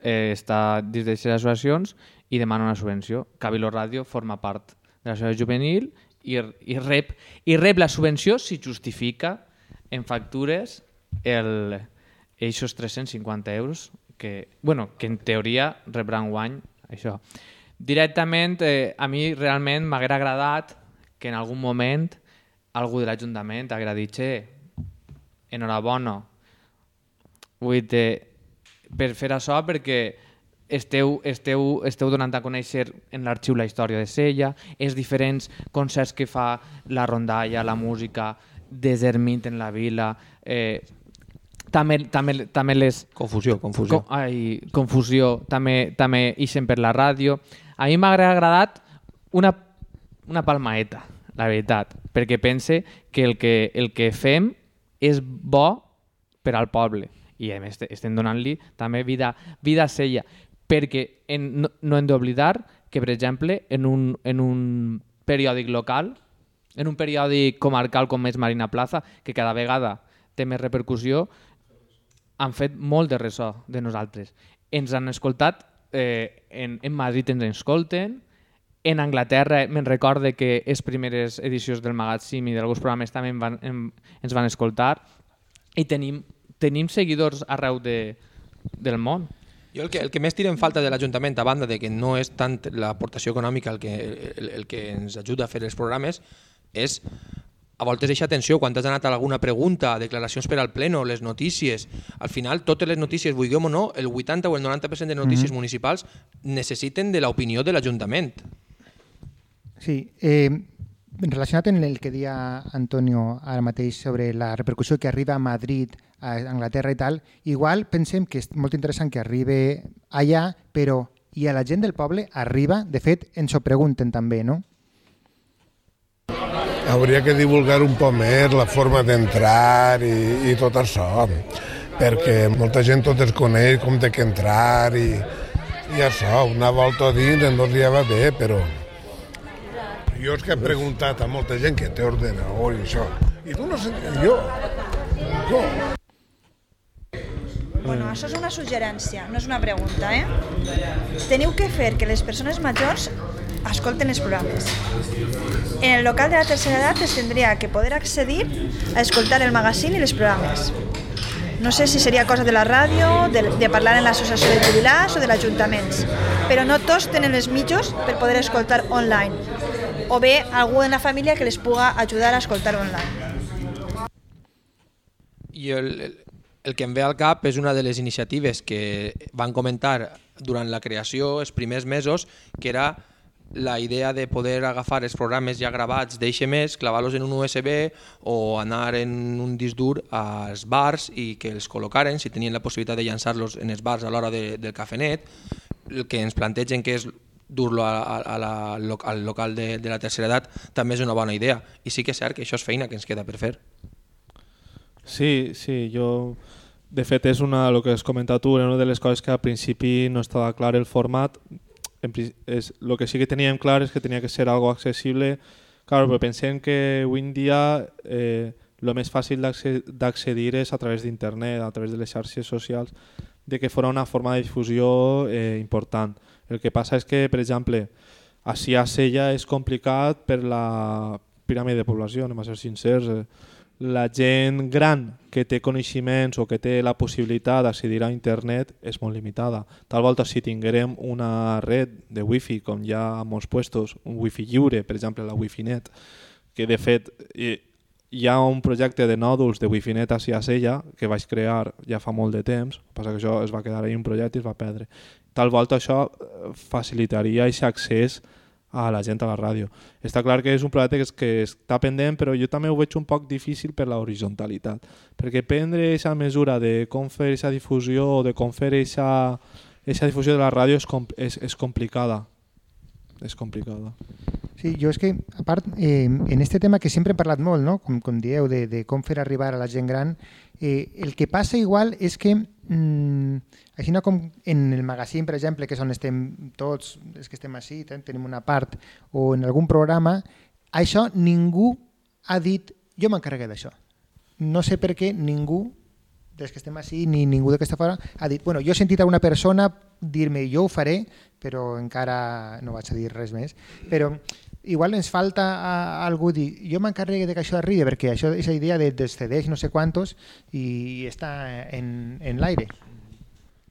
eh, està dins d'aquestes associacions i demana una subvenció. Cabilo Ràdio forma part de l'associació juvenil i, i, rep, i rep la subvenció si justifica en factures el, eixos 350 euros que, bueno, que en teoria rebran guany això. Directament, eh, a mi realment m'haguera agradat que en algun moment algú de l'Ajuntament haguera dit "Che, enhorabona vull dir, per fer això perquè esteu, esteu, esteu donant a conèixer en l'arxiu la història de Sella, els diferents concerts que fa la rondalla, la música, Desermint en la vila, eh, també, també, també les... Confusió, confusió. Co ai, confusió, també, també ixen per la ràdio. A mi m'ha agradat una, una palmaeta, la veritat, perquè pense que el que, el que fem és bo per al poble i a més estem donant-li també vida, vida a Sella perquè en, no, no hem d'oblidar que per exemple en un, en un periòdic local en un periòdic comarcal com és Marina Plaza que cada vegada té més repercussió han fet molt de ressò de nosaltres ens han escoltat eh, en, en Madrid ens escolten en Anglaterra me'n recorde que les primeres edicions del Magazine i d'alguns programes també en van, en, ens van escoltar i tenim, tenim seguidors arreu de, del món. Jo el que, el que més tira en falta de l'Ajuntament, a banda de que no és tant l'aportació econòmica el que, el, el que ens ajuda a fer els programes, és a voltes deixa atenció quan has anat a alguna pregunta, declaracions per al pleno, les notícies. Al final, totes les notícies, vulguem o no, el 80 o el 90% de notícies Mhm. municipals necessiten de l'opinió de l'Ajuntament. Sí, eh, relacionat amb el que deia Antonio ara mateix sobre la repercussió que arriba a Madrid, a Anglaterra i tal, igual pensem que és molt interessant que arribi allà, però i a la gent del poble arriba, de fet, ens ho pregunten també, no? Hauria que divulgar un poc més la forma d'entrar i, i tot això, perquè molta gent tot es coneix com de que entrar i, i això, una volta dins en dos dies va bé, però jo és que he preguntat a molta gent que té ordenador i això, i tu no sé... Jo... Jo... Bueno, això és una suggerència, no és una pregunta, eh? Teniu que fer que les persones majors escolten els programes. En el local de la tercera edat es tindria que poder accedir a escoltar el magazín i els programes. No sé si seria cosa de la ràdio, de, de parlar en l'associació de jubilats o de l'ajuntaments, però no tots tenen els mitjos per poder escoltar online, o bé algú en la família que les puga ajudar a escoltar online. I el, el, el que em ve al cap és una de les iniciatives que van comentar durant la creació, els primers mesos, que era la idea de poder agafar els programes ja gravats d'HMS, clavar-los en un USB o anar en un disc dur als bars i que els col·locaren, si tenien la possibilitat de llançar-los en els bars a l'hora de, del cafenet, el que ens plantegen que és dur-lo a, al local de, de la tercera edat també és una bona idea i sí que és cert que això és feina que ens queda per fer. Sí, sí, jo... De fet, és una, el que has comentat tu, una de les coses que al principi no estava clar el format. En, és, el que sí que teníem clar és que tenia que ser algo accessible. Claro, però pensem que avui en dia eh, el més fàcil d'accedir és a través d'internet, a través de les xarxes socials, de que fora una forma de difusió eh, important. El que passa és que, per exemple, així a Sella és complicat per la piràmide de població, anem a ser sincers. Eh, la gent gran que té coneixements o que té la possibilitat d'accedir a internet és molt limitada. Tal volta si tinguérem una red de wifi, com hi ha a molts puestos, un wifi lliure, per exemple la wifi.net, que de fet hi ha un projecte de nòduls de wifi net a Ciacella que vaig crear ja fa molt de temps, passa que això es va quedar ahí un projecte i es va perdre. Tal volta això facilitaria aquest accés a a la gent a la ràdio. Està clar que és un projecte que, que està pendent, però jo també ho veig un poc difícil per la horizontalitat, perquè prendre aquesta mesura de com fer aquesta difusió o de com fer aquesta difusió de la ràdio és, és, és complicada. És complicada. Sí, jo és que, a part, eh, en este tema que sempre he parlat molt, no? com, com dieu, de, de com fer arribar a la gent gran, eh, el que passa igual és que mm, així no com en el magazín, per exemple, que és on estem tots, els que estem així, tenim una part, o en algun programa, això ningú ha dit jo m'encarregué d'això. No sé per què ningú dels que estem així ni ningú de que està fora ha dit, bueno, jo he sentit a una persona dir-me jo ho faré, però encara no vaig a dir res més. Però igual ens falta a, a algú dir jo m'encarregue de que això arribi, perquè això és la idea de, CDs no sé quantos i està en, en l'aire.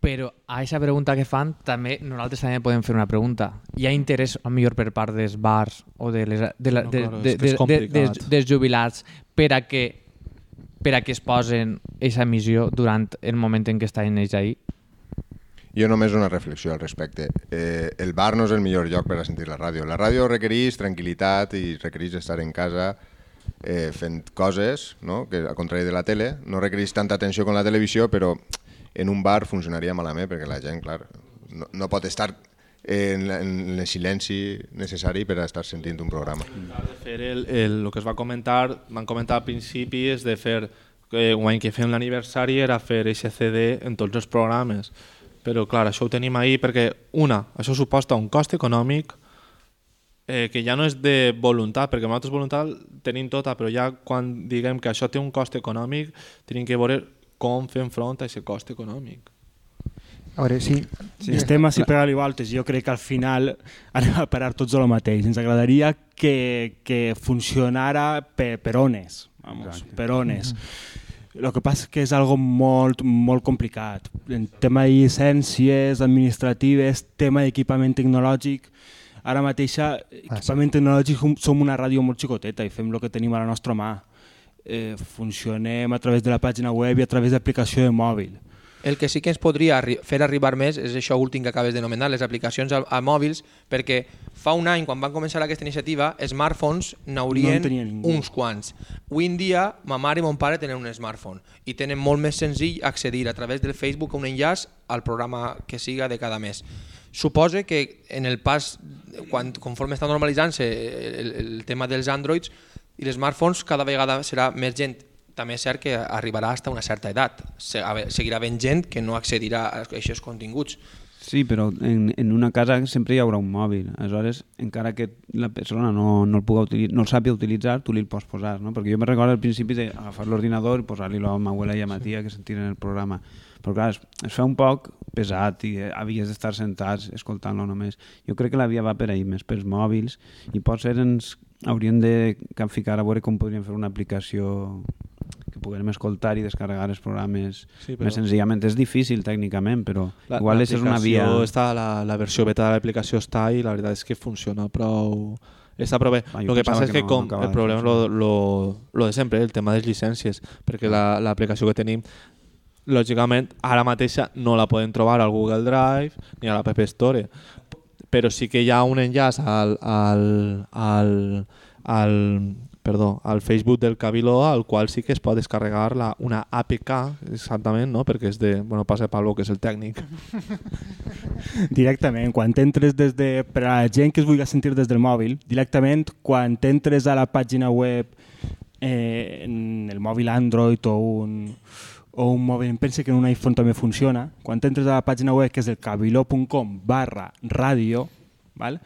Però a aquesta pregunta que fan, també nosaltres també podem fer una pregunta. Hi ha interès, a millor per part dels bars o de les, de la, de, no, de, de, de, de, des, dels jubilats per a que per a que es posen aquesta emissió durant el moment en què estan ells ahí? Jo només una reflexió al respecte. Eh, el bar no és el millor lloc per a sentir la ràdio. La ràdio requereix tranquil·litat i requereix estar en casa eh, fent coses, no? que a contrari de la tele, no requereix tanta atenció com la televisió, però en un bar funcionaria malament perquè la gent, clar, no, no pot estar en, en el silenci necessari per a estar sentint un programa. De fer el, el, el que es va comentar, van comentar al principi, és de fer, eh, un any que fem l'aniversari era fer aquest CD en tots els programes. Però clar, això ho tenim ahir perquè, una, això suposta un cost econòmic eh, que ja no és de voluntat, perquè nosaltres voluntat tenim tota, però ja quan diguem que això té un cost econòmic, tenim que veure com fem front a aquest cost econòmic. A veure, sí. sí estem així per i voltes. Jo crec que al final anem a parar tots el mateix. Ens agradaria que, que funcionara per, per ones, vamos, Exacte. per ones. Mm -hmm. El que passa que és algo molt, molt complicat. En tema de llicències administratives, tema d'equipament tecnològic, ara mateix equipament tecnològic som una ràdio molt xicoteta i fem el que tenim a la nostra mà eh, funcionem a través de la pàgina web i a través d'aplicació de mòbil. El que sí que ens podria arri fer arribar més és això últim que acabes d'anomenar, les aplicacions a, a mòbils, perquè fa un any, quan van començar aquesta iniciativa, smartphones n'haurien no uns quants. Avui en dia, ma mare i mon pare tenen un smartphone i tenen molt més senzill accedir a través del Facebook a un enllaç al programa que siga de cada mes. Suposa que en el pas, quan, conforme està normalitzant-se el, el tema dels Androids, i els smartphones cada vegada serà més gent també és cert que arribarà fins a una certa edat. Seguirà havent gent que no accedirà a aquests continguts. Sí, però en, en una casa sempre hi haurà un mòbil. Aleshores, encara que la persona no, no, el, puga utilitzar, no el sàpiga utilitzar, tu li el pots posar, no? Perquè jo me recordo al principi d'agafar l'ordinador i posar-li-lo a ma abuela i a ma tia que sentiren el programa. Però clar, es, es fa un poc pesat i eh, havies d'estar sentats escoltant-lo només. Jo crec que la via va per ahir, més pels mòbils, i potser ens hauríem de ficar a veure com podríem fer una aplicació que puguem escoltar i descarregar els programes sí, però... més senzillament. És difícil tècnicament, però la, igual és una via... Està, la, la versió beta de l'aplicació està i la veritat és que funciona prou... Està prou bé. Ah, el que passa és que, no, com no el problema és lo, lo, lo de sempre, el tema de les llicències, perquè l'aplicació la, que tenim lògicament ara mateixa no la podem trobar al Google Drive ni a l'App Store però sí que hi ha un enllaç al, al, al, al, perdó, al Facebook del Cabiló, al qual sí que es pot descarregar la, una APK, exactament, no? perquè és de... Bueno, passa Pablo, que és el tècnic. Directament, quan entres des de... Per a la gent que es vulgui sentir des del mòbil, directament, quan entres a la pàgina web eh, en el mòbil Android o un, o un mòbil, em pensa que en un iPhone també funciona, quan entres a la pàgina web que és el cabiló.com barra ràdio, val?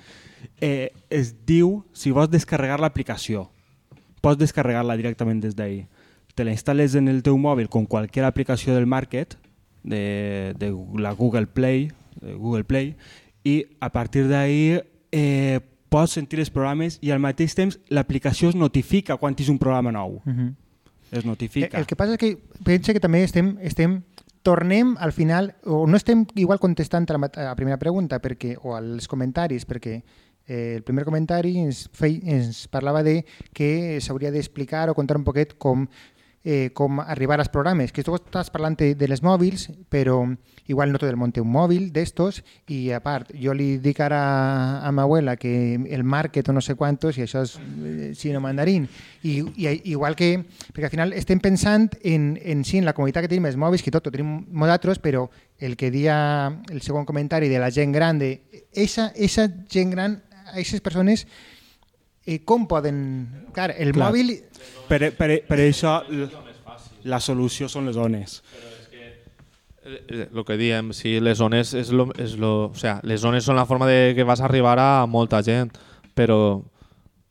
eh, es diu si vols descarregar l'aplicació pots descarregar-la directament des d'ahí. Te la instal·les en el teu mòbil com qualsevol aplicació del market, de, de la Google Play, de Google Play, i a partir d'ahí eh, pots sentir els programes i al mateix temps l'aplicació es notifica quan és un programa nou. Uh -huh. Es notifica. El, el que passa és que pensa que també estem, estem tornem al final, o no estem igual contestant a la, a la primera pregunta perquè, o als comentaris, perquè eh, el primer comentari ens, fei, ens parlava de que s'hauria d'explicar o contar un poquet com eh, com arribar als programes, que tu estàs parlant de, de les mòbils, però igual no tot el món té un mòbil d'estos i a part, jo li dic ara a ma abuela que el market o no sé quantos i això és eh, sino mandarín. I, i igual que, perquè al final estem pensant en, en sí, en la comunitat que tenim els mòbils, que tot ho tenim molt d'altres, però el que dia el segon comentari de la gent gran, de esa, esa gent gran a aquestes persones eh, com poden... Clar, el Clar. mòbil... Per, per, per això la solució són les zones. El que diem, sí, les zones és lo, és lo, o sea, les zones són la forma de que vas arribar a molta gent, però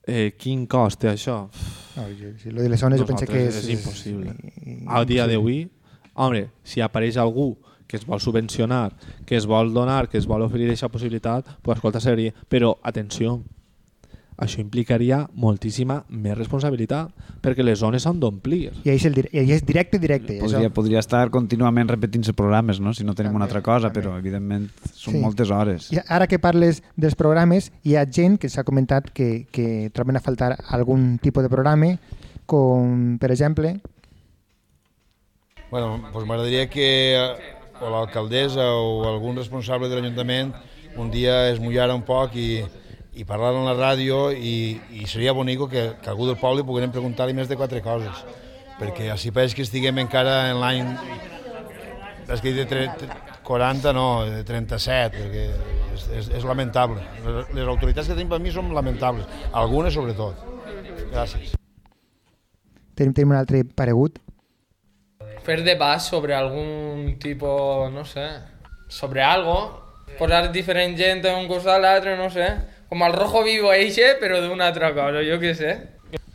eh, quin cost té això? No, si lo de les zones jo penso que és, és impossible. Al dia d'avui, home, si apareix algú que es vol subvencionar, que es vol donar, que es vol oferir aquesta possibilitat, pues, escolta, seria... Però, atenció, això implicaria moltíssima més responsabilitat perquè les zones s'han d'omplir. I, és el i és directe, directe. Podria, podria estar contínuament repetint-se programes, no? si no tenim també, una altra cosa, també. però evidentment són sí. moltes hores. I ara que parles dels programes, hi ha gent que s'ha comentat que, que troben a faltar algun tipus de programa, com per exemple... Bueno, pues m'agradaria que o l'alcaldessa o algun responsable de l'Ajuntament un dia es mullara un poc i, i parlar en la ràdio i, i seria bonic que, que algú del poble poguérem preguntar-li més de quatre coses perquè així pareix que estiguem encara en l'any és que de 40 no, de 37 perquè és, és, és lamentable. Les, les autoritats que tenim per mi són lamentables algunes sobretot. Gràcies. Tenim, tenim un altre paregut. Fer debat sobre algun tipus, no sé, sobre algo, posar diferent gent en un costat l'altre, no sé, com el rojo vivo eixe, però d'una altra cosa, jo què sé.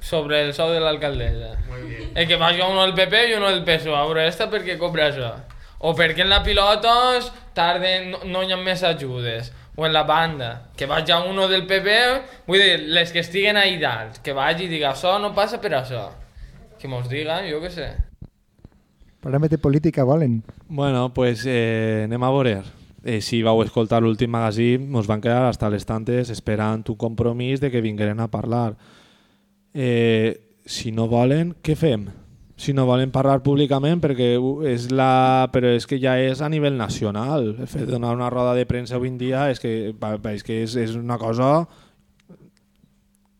Sobre el sou de l'alcaldessa. El que vagi uno del PP i uno del PSOE, a veure, esta per què cobra això? O perquè en la pilotos tarden, no, no hi ha més ajudes o en la banda, que vagi uno del PP, vull dir, les que estiguen ahí dalt, que vagi i diga, això no passa per això. Que mos diga, jo què sé. De política volen. Bueno, pues eh, anem a veure. Eh, si vau escoltar l'últim magazín, ens van quedar hasta les tantes esperant un compromís de que vingueren a parlar. Eh, si no volen, què fem? Si no volen parlar públicament, perquè és la... però és que ja és a nivell nacional. De donar una roda de premsa avui en dia és que, és, que és, és una cosa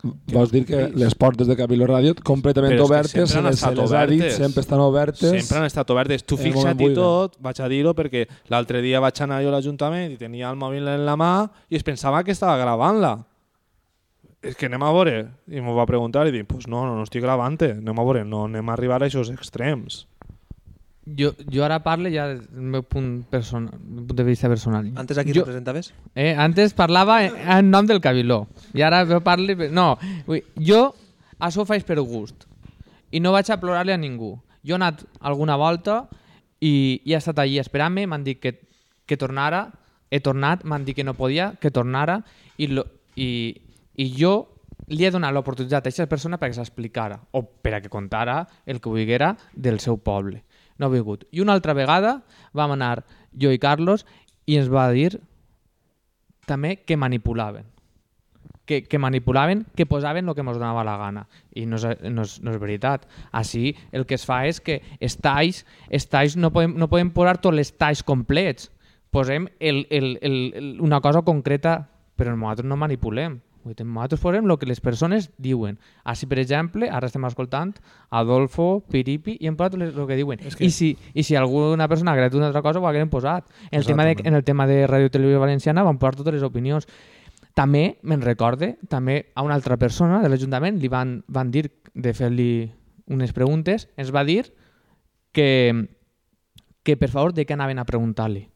Vols dir que les portes de Cabiló Ràdio completament obertes, se les, se les ha dit, sempre estan obertes. Sempre han estat obertes. Tu fixa't i tot, vaig a dir-ho perquè l'altre dia vaig anar jo a l'Ajuntament i tenia el mòbil en la mà i es pensava que estava gravant-la. És que anem a veure. I m'ho va preguntar i dic, pues no, no, no estic gravant-te. Anem a veure, no anem a arribar a aquests extrems. Jo, jo ara parlo ja del meu punt, person... del punt de vista personal. Antes a qui jo, representaves? Eh, antes parlava en, en nom del Cabiló. I ara jo parlo... No, jo això ho faig per gust. I no vaig a plorar-li a ningú. Jo he anat alguna volta i, i he estat allí esperant-me, m'han dit que, que tornara, he tornat, m'han dit que no podia, que tornara, i, lo, i, i jo li he donat l'oportunitat a aquesta persona perquè s'explicara o per a que contara el que volguera del seu poble. No ha vingut. I una altra vegada vam anar jo i Carlos i ens va dir també que manipulaven. Que, que manipulaven, que posaven el que ens donava la gana. I no és, no és, no és veritat. Així el que es fa és que els talls, els talls no, podem, no podem posar tots els talls complets. Posem el, el, el, el, una cosa concreta, però nosaltres no manipulem. Nosaltres posem el que les persones diuen. Així, per exemple, ara estem escoltant Adolfo, Piripi, i hem posat el que diuen. És que- I, si, I si alguna persona ha creat una altra cosa, ho haguem posat. En el, tema de, en el tema de Ràdio i Televisió Valenciana vam posar totes les opinions. També, me'n recorde, també a una altra persona de l'Ajuntament li van, van dir de fer-li unes preguntes, ens va dir que, que per favor de què anaven a preguntar-li.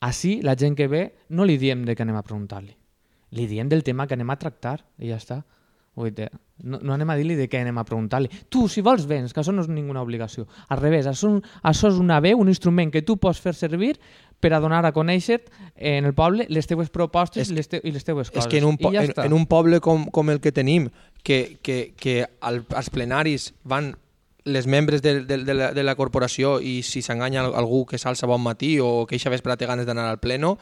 Així la gent que ve no li diem de què anem a preguntar-li. Li diem del tema que anem a tractar i ja està. Vull dir, no, no anem a dir-li de què anem a preguntar-li. Tu, si vols, vens, que això no és ninguna obligació. Al revés, això, això és una veu, un instrument que tu pots fer servir per a donar a conèixer en el poble les teves propostes les, te i les teves coses. És que en un, po ja en, en un poble com, com el que tenim, que, que, que al, als plenaris van les membres de, de, de, la, de la corporació i si s'enganya al- algú que s'alça bon matí o que eixa vespre té ganes d'anar al pleno,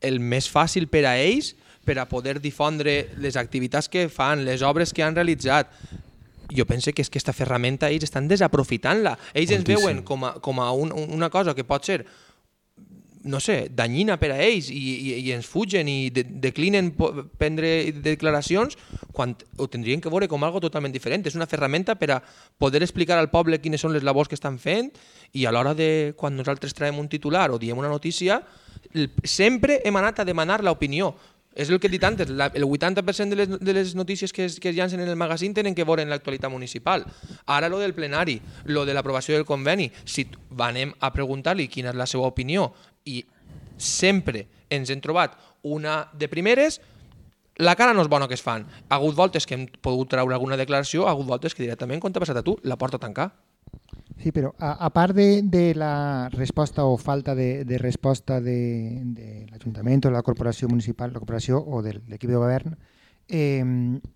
el més fàcil per a ells, per a poder difondre les activitats que fan, les obres que han realitzat, jo penso que és que aquesta ferramenta ells estan desaprofitant-la. Ells ens Moltíssim. veuen com a, com a un, una cosa que pot ser no sé, danyina per a ells i, i, i ens fugen i de, declinen prendre declaracions quan ho tindrien que veure com algo totalment diferent. És una ferramenta per a poder explicar al poble quines són les labors que estan fent i a l'hora de, quan nosaltres traiem un titular o diem una notícia, sempre hem anat a demanar l'opinió. És el que he dit antes, la, el 80% de les, de les notícies que es, que es llancen en el magazín tenen que veure en l'actualitat municipal. Ara lo del plenari, lo de l'aprovació del conveni, si anem a preguntar-li quina és la seva opinió i sempre ens hem trobat una de primeres, la cara no és bona que es fan. Ha hagut voltes que hem pogut treure alguna declaració, ha hagut voltes que directament, quan t'ha passat a tu, la porta a tancar. Sí, però a, a part de, de la resposta o falta de, de resposta de, de l'Ajuntament o la corporació municipal, la corporació o de l'equip de govern, eh,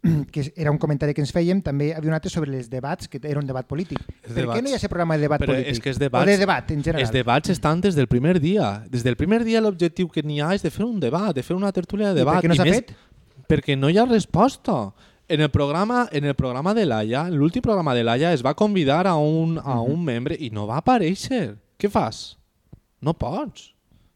que era un comentari que ens fèiem, també havia un altre sobre els debats, que era un debat polític. Els per què no hi ha aquest programa de debat Però polític? És que els o debats, de debat, en general. Els debats estan des del primer dia. Des del primer dia l'objectiu que n'hi ha és de fer un debat, de fer una tertúlia de I per debat. què no s'ha fet? Perquè no hi ha resposta. En el programa, en el programa de l'AIA, en l'últim programa de l'AIA, es va convidar a un, a un membre i no va aparèixer. Què fas? No pots.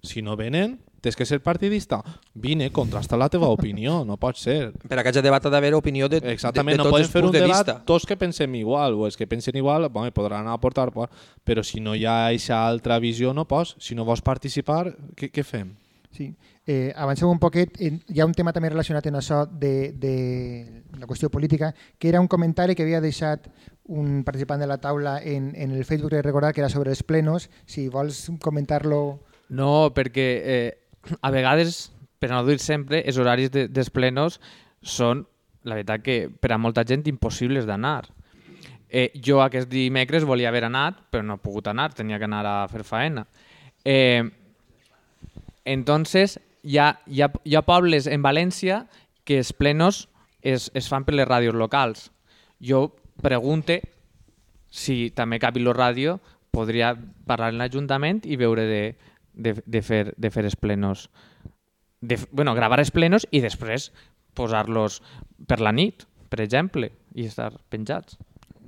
Si no venen, tens que ser partidista. Vine, contrasta la teva opinió, no pot ser. Per a aquest debat ha d'haver opinió de, Exactament, de, de no tots pots els fer un de debat vista. tots que pensem igual, o els que pensen igual bueno, podran aportar, po- però si no hi ha aquesta altra visió no pots. Si no vols participar, què, què fem? Sí. Eh, avancem un poquet. Hi ha un tema també relacionat amb això de, de la qüestió política, que era un comentari que havia deixat un participant de la taula en, en el Facebook de recordar que era sobre els plenos. Si vols comentar-lo... No, perquè eh, a vegades, per no dir sempre, els horaris de, dels plenos són, la veritat que per a molta gent, impossibles d'anar. Eh, jo aquest dimecres volia haver anat, però no he pogut anar, tenia que anar a fer faena. Eh, entonces, hi ha, hi, ha, hi ha pobles en València que els plenos es, es fan per les ràdios locals. Jo pregunte si també Cabilo Ràdio podria parlar en l'Ajuntament i veure de, de, de, fer, de fer els plenos. De, bueno, gravar els plenos i després posar-los per la nit, per exemple, i estar penjats.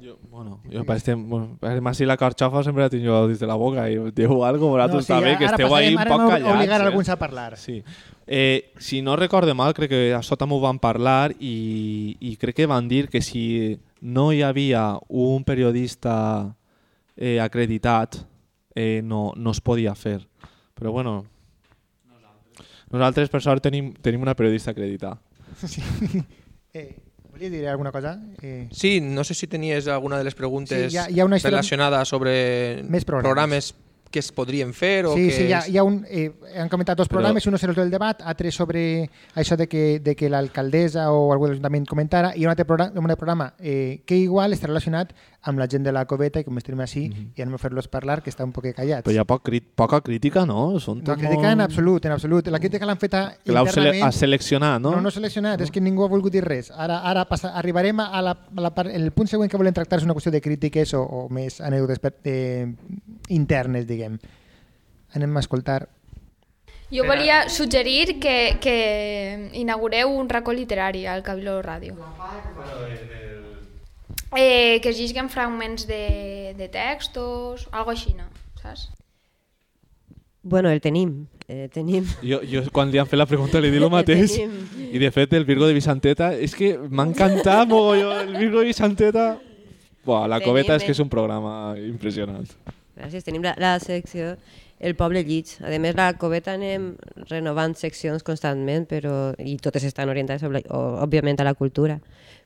Jo, bueno, jo per este, bueno, per si la carxofa sempre la tinc jo dins de la boca i diu algo, vosaltres sí, també, que esteu ahí un poc a callats. obligar eh? alguns a parlar. Sí. Eh, si no recorde mal, crec que això també ho van parlar i, i crec que van dir que si no hi havia un periodista eh, acreditat eh, no, no es podia fer. Però bueno, nosaltres per sort tenim, tenim una periodista acreditada. Sí. Eh, Volia dir alguna cosa? Eh, Sí, no sé si tenies alguna de les preguntes Sí, hi ha- hi ha una relacionada sobre Més programes. programes que es podrien fer o sí, que sí, hi ha, hi ha un, eh, han comentat dos Però- programes, uno sobre el debat, altre sobre això de que, de que l'alcaldessa o algú de l'Ajuntament comentara, i un altre programa, un altre programa eh, que igual està relacionat amb la gent de la coveta i com estem així, i anem a fer-los parlar, que està un poc callats. Però hi ha poc, poca crítica, no? Són No, crítica en molt- absolut, en absolut. La crítica l'han feta l'heu sele internament. has seleccionat, no? No, no seleccionat, és que ningú ha volgut dir res. Ara, ara passa, arribarem a la, a la part... El punt següent que volem tractar és una qüestió de crítiques o, o més anècdotes per, eh, internes, diguem. Anem a escoltar. Jo volia suggerir que, que inaugureu un racó literari al Cabiló Ràdio. Eh, que es lleguen fragments de, de textos, algo així, no? Saps? Bueno, el tenim. Eh, tenim. Jo, jo quan li han fet la pregunta li dic el mateix i de fet el Virgo de Vicenteta és que m'ha encantat mogollon el Virgo de Vicenteta Buah, la Tenim, coveta és que és un programa impressionant Gràcies. Tenim la, la secció El Poble Llits. A més, la coveta anem renovant seccions constantment, però, i totes estan orientades, sobre, o, òbviament, a la cultura.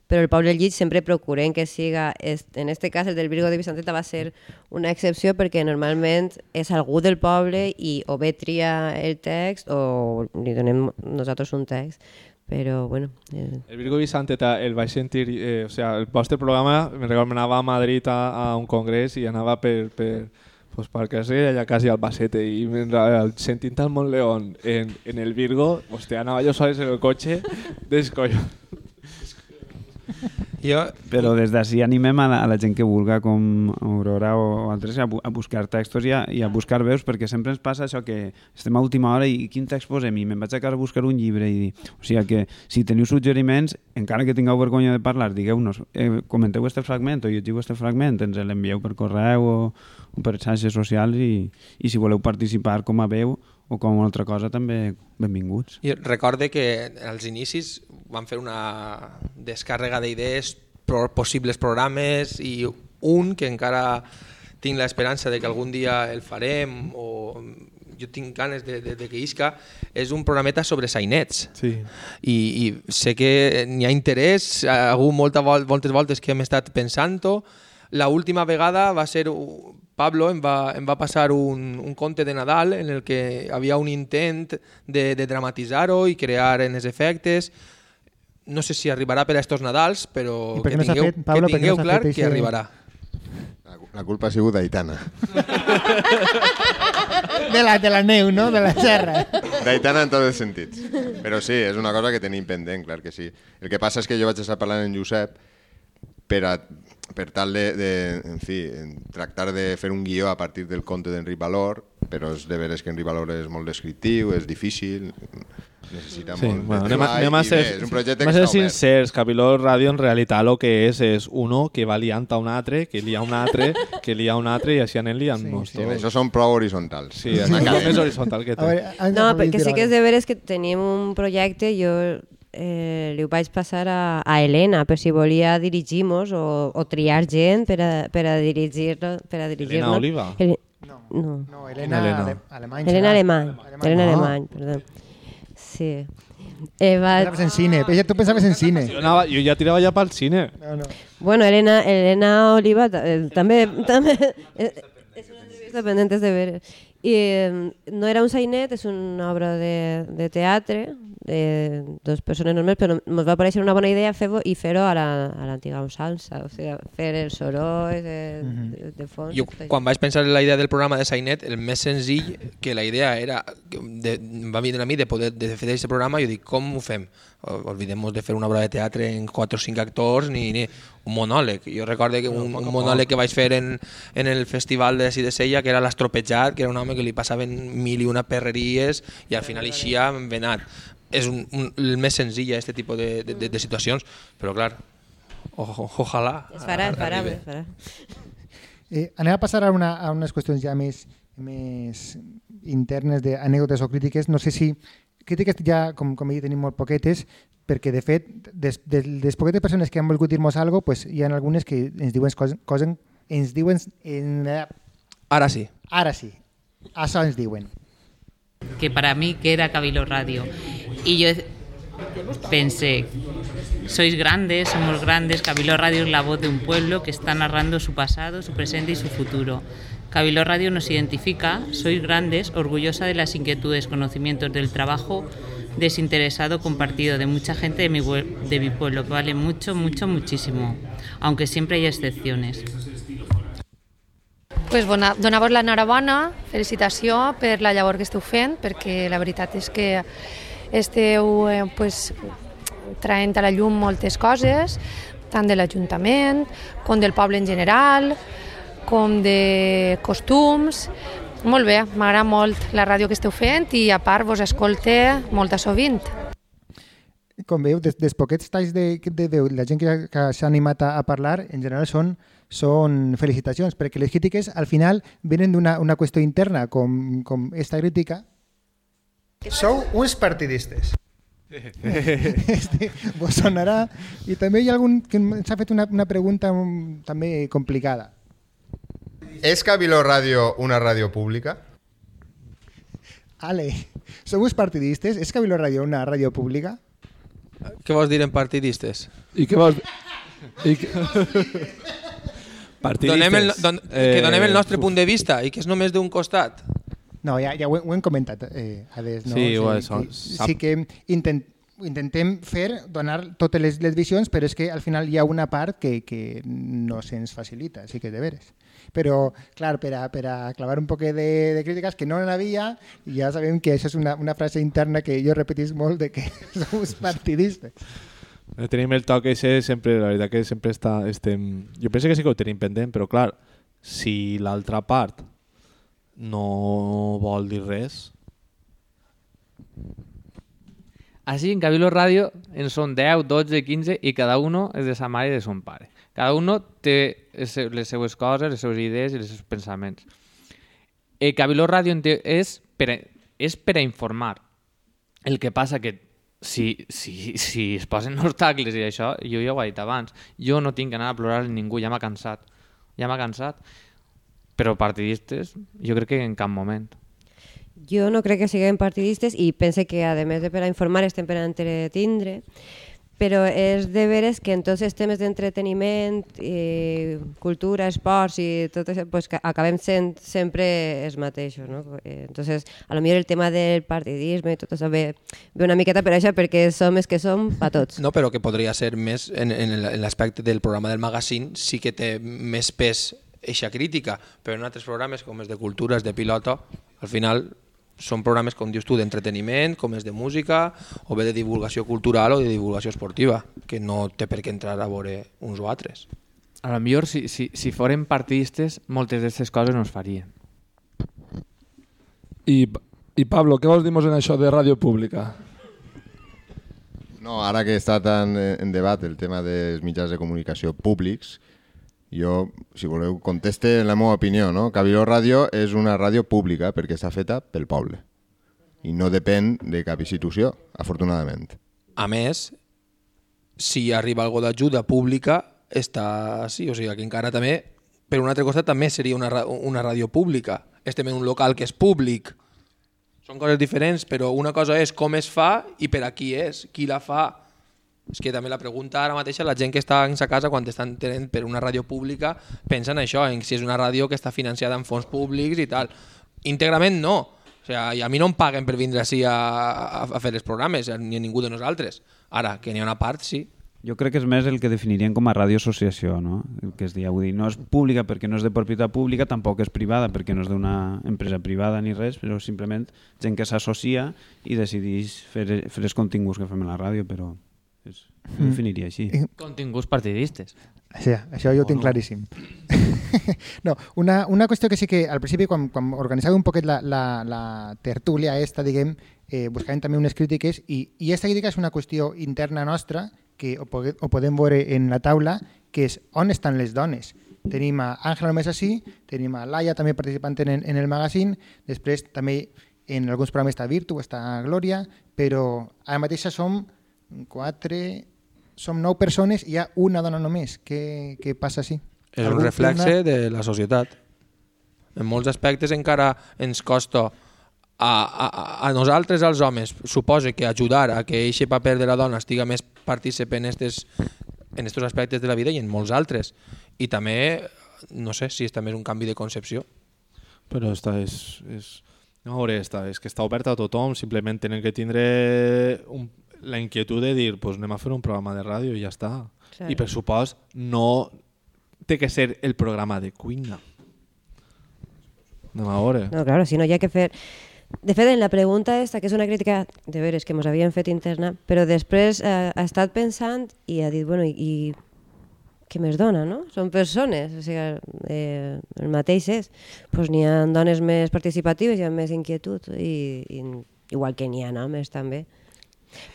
Però el Poble Llits sempre procurem que siga, en este cas el del Virgo de Vicenteta va ser una excepció perquè normalment és algú del poble i o bé tria el text o li donem nosaltres un text. Però, bueno... Eh, El Virgo Vicenteta el vaig sentir, eh, o sea, el vostre programa, me recordo, anava a Madrid a, a un congrés i anava per, per, pues, per casa allà quasi al Albacete i sentint el Montleón en, en el Virgo, hostia, anava jo sols en el cotxe descollo. Jo... Però des d'ací animem a la, a la gent que vulga, com Aurora o, o altres, a, bu a buscar textos i a, i a buscar veus, perquè sempre ens passa això que estem a última hora i quin text posem? I me'n vaig a casa a buscar un llibre i dir, o sigui que si teniu suggeriments, encara que tingueu vergonya de parlar, digueu-nos, eh, comenteu este fragment o llegiu este fragment, ens l'envieu per correu o, o per xarxes socials i, i si voleu participar com a veu o com una altra cosa també benvinguts. I recorde que als inicis van fer una descàrrega d'idees, possibles programes i un que encara tinc l'esperança de que algun dia el farem o jo tinc ganes de, de, de que isca, és un programeta sobre sainets. Sí. I, i sé que n'hi ha interès, ha hagut molta, vol- moltes voltes que hem estat pensant-ho. La última vegada va ser... Pablo em va, em va passar un, un conte de Nadal en el que havia un intent de, de dramatitzar-ho i crear en els efectes. No sé si arribarà per a estos Nadals, però I per que no tingueu, fet, Pablo, que no tingueu s'ha clar fet que arribarà. La, la culpa ha sigut d'Aitana. De la, de la neu, no? De la serra. D'Aitana en tots els sentits. Però sí, és una cosa que tenim pendent, clar que sí. El que passa és que jo vaig estar parlant amb Josep per, a, per tal de, de, en fi, en tractar de fer un guió a partir del conte d'Enric Valor, però és de veres que Enric Valor és molt descriptiu, és difícil, necessita Sí, molt bueno, de anem, anem a i ser, bé, és un projecte anem a que ser està obert. sincers, Cabiló Ràdio en realitat el que és és uno que va liant a un altre, que lia un altre, que lia un altre i així anem liant-nos Sí, tots. això són prou horitzontals. Sí, és el més horitzontal que té. No, perquè sí que és de veres que teníem un projecte, jo eh, li ho vaig passar a, a Helena per si volia dirigir-nos o, o triar gent per a, per a dirigir-lo. Per a dirigir Helena Oliva? El, no. no. No, Helena Helena? Ale- Alemany. Helena serà. Alemany. Helena Ah. Alemany, perdó. Sí. Eh, va... Pensaves en cine. Ella, tu pensaves en cine. Jo, anava, jo ja tirava ja pel cine. No, no. Bueno, Elena, Elena Oliva eh, també, també eh, és una entrevista pendentes de veres. I eh, no era un sainet, és una obra de, de teatre de dos persones normals, però ens va pareixer una bona idea fer-ho i fer-ho a la- a l'antiga usança, o sigui, fer els sorolls de, de, de fons. Jo, quan vaig pensar en la idea del programa de Sainet, el més senzill que la idea era, de, va vindre a mi de poder de fer aquest programa, jo dic, com ho fem? Olvidem-nos de fer una obra de teatre en 4 o 5 actors, ni, ni un monòleg. Jo recordo que un, un monòleg que vaig fer en, en el festival de de Sella, que era l'Estropejat, que era un home que li passaven mil i una perreries i al final eixia venat. És un, un, el més senzill, aquest tipus de, de, de, de situacions, però clar, o, o, ojalà. Es farà, es farà, es farà. Eh, anem a passar a, una, a unes qüestions ja més, més internes d'anècdotes o crítiques. No sé si... Crítiques ja, com, com he dit, tenim molt poquetes, perquè de fet, des, de les poquetes persones que han volgut dir-nos alguna cosa, pues, hi ha algunes que ens diuen coses, coses ens diuen... En, Ara sí. Ara sí. Això ens diuen. que para mí que era Cabilo Radio. Y yo pensé, Sois grandes, somos grandes. Cabiló Radio es la voz de un pueblo que está narrando su pasado, su presente y su futuro. Cabiló Radio nos identifica, sois grandes, orgullosa de las inquietudes, conocimientos del trabajo desinteresado compartido de mucha gente de mi, de mi pueblo, que vale mucho, mucho, muchísimo, aunque siempre hay excepciones. Pues bona, donar-vos l'enhorabona, felicitació per la llavor que esteu fent, perquè la veritat és que esteu eh, pues, traient a la llum moltes coses, tant de l'Ajuntament, com del poble en general, com de costums. Molt bé, m'agrada molt la ràdio que esteu fent i a part vos escolte molt a sovint. Com veieu, des, des poquets talls de, de veu, la gent que, que s'ha animat a, a parlar, en general són, són felicitacions, perquè les crítiques al final venen d'una una qüestió interna, com, com esta crítica. Sou uns partidistes. este, vos sonarà. I també hi ha algun que ens ha fet una, una pregunta um, també complicada. ¿Es Cabiló Radio una radio pública? Ale, sou uns partidistes? És Cabiló Radio una ràdio pública? Què vols dir en partidistes? I què vols... I que... Donem el, don, Eh, que donem el nostre punt de vista i que és només d'un costat. No, ja, ja ho, ho hem comentat, eh, Hades, no? Sí, ho O és, sigui, que, sap- sí que intent, intentem fer, donar totes les, les visions, però és que al final hi ha una part que, que no se'ns facilita, sí que de veres. Però, clar, per a, per a clavar un poc de, de crítiques que no n'havia, ja sabem que això és una, una frase interna que jo repetís molt de que som partidistes. Eh, Tenim el toc ese sempre, la veritat que sempre està... Estem... Jo penso que sí que ho tenim pendent, però clar, si l'altra part no vol dir res... Així, en Cabildo Ràdio en són 10, 12, 15 i cada uno és de sa mare i de son pare. Cada uno té les seu- les seues coses, les seues idees i els seus pensaments. El Cabildo te- és per, a, és per a informar. El que passa que si, si, si es posen obstacles i això, jo ja ho he dit abans, jo no tinc ganes de plorar a ningú, ja m'ha cansat. Ja m'ha cansat. Però partidistes, jo crec que en cap moment. Jo no crec que siguem partidistes i pense que, a més de per a informar, estem per a entretindre, però és de veres que en tots els temes d'entreteniment, i cultura, esports i tot això, pues, acabem sent sempre els mateixos. No? Eh, Entonces, a lo millor el tema del partidisme i tot això ve, ve una miqueta per això, perquè som els que som pa tots. No, però que podria ser més en, en l'aspecte del programa del magazine sí que té més pes eixa crítica, però en altres programes com els de cultura, els de pilota, al final són programes, com dius tu, d'entreteniment, com és de música, o bé de divulgació cultural o de divulgació esportiva, que no té per què entrar a veure uns o altres. A lo millor, si, si, si fórem partidistes, moltes d'aquestes coses no es farien. I, I Pablo, què vols dir-nos en això de ràdio pública? No, ara que està tan en en debat el tema dels mitjans de comunicació públics, jo, si voleu, conteste la meva opinió. No? Cabiló Ràdio és una ràdio pública perquè està feta pel poble i no depèn de cap institució, afortunadament. A més, si arriba algo d'ajuda pública, està sí, o sigui que encara també, per un altre costat també seria una, una ràdio pública. Estem en un local que és públic. Són coses diferents, però una cosa és com es fa i per a qui és, qui la fa. És que també la pregunta ara mateix la gent que està en sa casa quan estan tenint per una ràdio pública pensa en això, en si és una ràdio que està financiada amb fons públics i tal. Íntegrament no. O sigui, a mi no em paguen per vindre així a, a, a fer els programes, ni a ningú de nosaltres. Ara, que n'hi ha una part, sí. Jo crec que és més el que definirien com a radioassociació, no? El que es dia, vull dir, no és pública perquè no és de propietat pública, tampoc és privada perquè no és d'una empresa privada ni res, però simplement gent que s'associa i decideix fer, fer els continguts que fem a la ràdio, però és, ho Mm. definiria així. Continguts partidistes. Sí, això jo ho tinc claríssim. no, una, una qüestió que sí que al principi, quan, quan organitzava un poquet la, la, la tertúlia esta, diguem, eh, buscàvem també unes crítiques i, i aquesta crítica és una qüestió interna nostra que ho, ho podem veure en la taula, que és on estan les dones. Tenim a Àngela només així, tenim a Laia també participant en, en el magazine, després també en alguns programes està Virtu, està Glòria, però ara mateix som quatre, som nou persones i hi ha una dona només. Què, què passa així? És un reflexe una- de la societat. En molts aspectes encara ens costa a, a, a nosaltres, els homes, suposa que ajudar a que aquest paper de la dona estiga més partícipe en estes, en estos aspectes de la vida i en molts altres. I també, no sé si és també és un canvi de concepció. Però està, és, és, no, a veure, està, és que està oberta a tothom, simplement tenen que tindre un, la inquietud de dir, pues anem a fer un programa de ràdio i ja està. Claro. I per supost, no té que ser el programa de cuina. Anem a veure. No, claro, si no hi ha que fer... De fet, en la pregunta esta, que és una crítica de veres que ens havien fet interna, però després eh, ha estat pensant i ha dit, bueno, i, i què més dona, no? Són persones, o sigui, eh, el mateix és. Pues n'hi ha dones més participatives, hi ha més inquietud, i, i igual que n'hi ha homes també.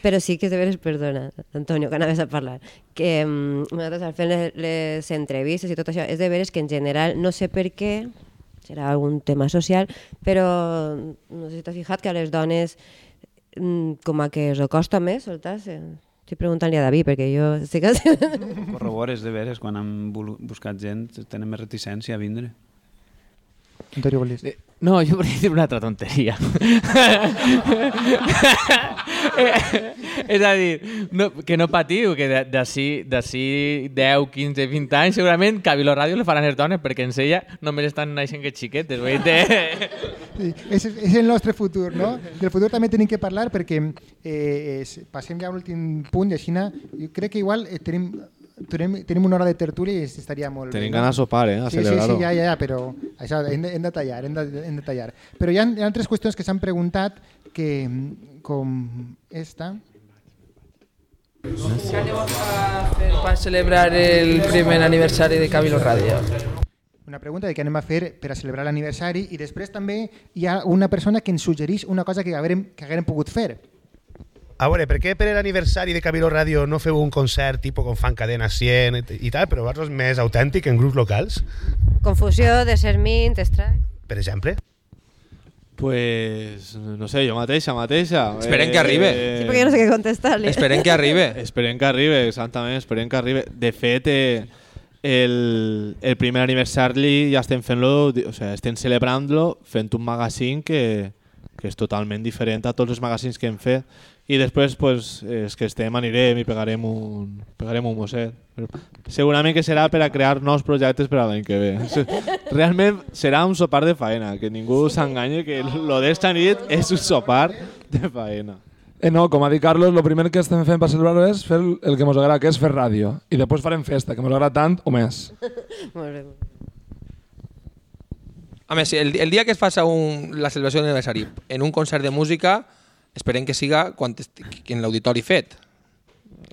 Però sí que és de veres, perdona, Antonio, que anaves a parlar, que mm, nosaltres al fer les, les entrevistes i tot això, és de veres que en general, no sé per què, serà algun tema social, però no sé si t'has fijat que a les dones mm, com a que us costa més soltar-se. Estic preguntant-li a David, perquè jo estic... Corrobores de veres, quan han buscat gent, tenen més reticència a vindre. Antonio, volies... Eh, No, yo voy a decir una otra tontería. és a dir, no, que no patiu, que de- d'ací d'ací 10, 15, 20 anys segurament Cabilo Ràdio le faran les dones perquè en ella només estan naixent que xiquetes. Vull dir Sí, és, és el nostre futur, no? Del futur també tenim que parlar perquè eh, és, passem ja a l'últim punt i així jo crec que igual eh, tenim, tenim, tenim una hora de tertúlia i estaria molt Tenim bé. ganes de sopar, eh, a sí, sí, sí, ja, ja, ja, però això hem de, hem de tallar, hem de, hem de tallar. Però hi ha, hi ha altres qüestions que s'han preguntat que, mm, com esta, ¿Qué aneu a fer per celebrar el primer aniversari de Cabilo Ràdio? una pregunta de què anem a fer per a celebrar l'aniversari i després també hi ha una persona que ens suggereix una cosa que haguérem, que haguérem pogut fer. A veure, per què per l'aniversari de Cabilo Ràdio no feu un concert tipus com fan Cadena 100 i, tal, però vosaltres més autèntic en grups locals, Confusió de Sermint, Strike... per exemple? Pues, no sé, jo mateixa, mateixa. Esperem que arribe. Sí, perquè jo no sé què contestar-li. Esperem que arribe. Esperem que arribe, exactament, esperem que arribe. De fet, eh, el, el primer aniversari ja estem fent-lo, o sea, estem celebrant-lo fent un magazine que, que és totalment diferent a tots els magazines que hem fet i després pues, és que estem, anirem i pegarem un, pegarem un mosset. Però Segurament que serà per a crear nous projectes per a l'any que ve. Realment serà un sopar de faena, que ningú s'enganye que lo d'esta nit és un sopar de faena. Eh, no, com ha dit Carlos, el primer que estem fent per celebrar-ho és fer el, que ens agrada, que és fer ràdio. I després farem festa, que ens agrada tant o més. Molt bé. A més, el, el dia que es faça un, la celebració de l'aniversari en un concert de música, esperem que siga quan en l'auditori fet.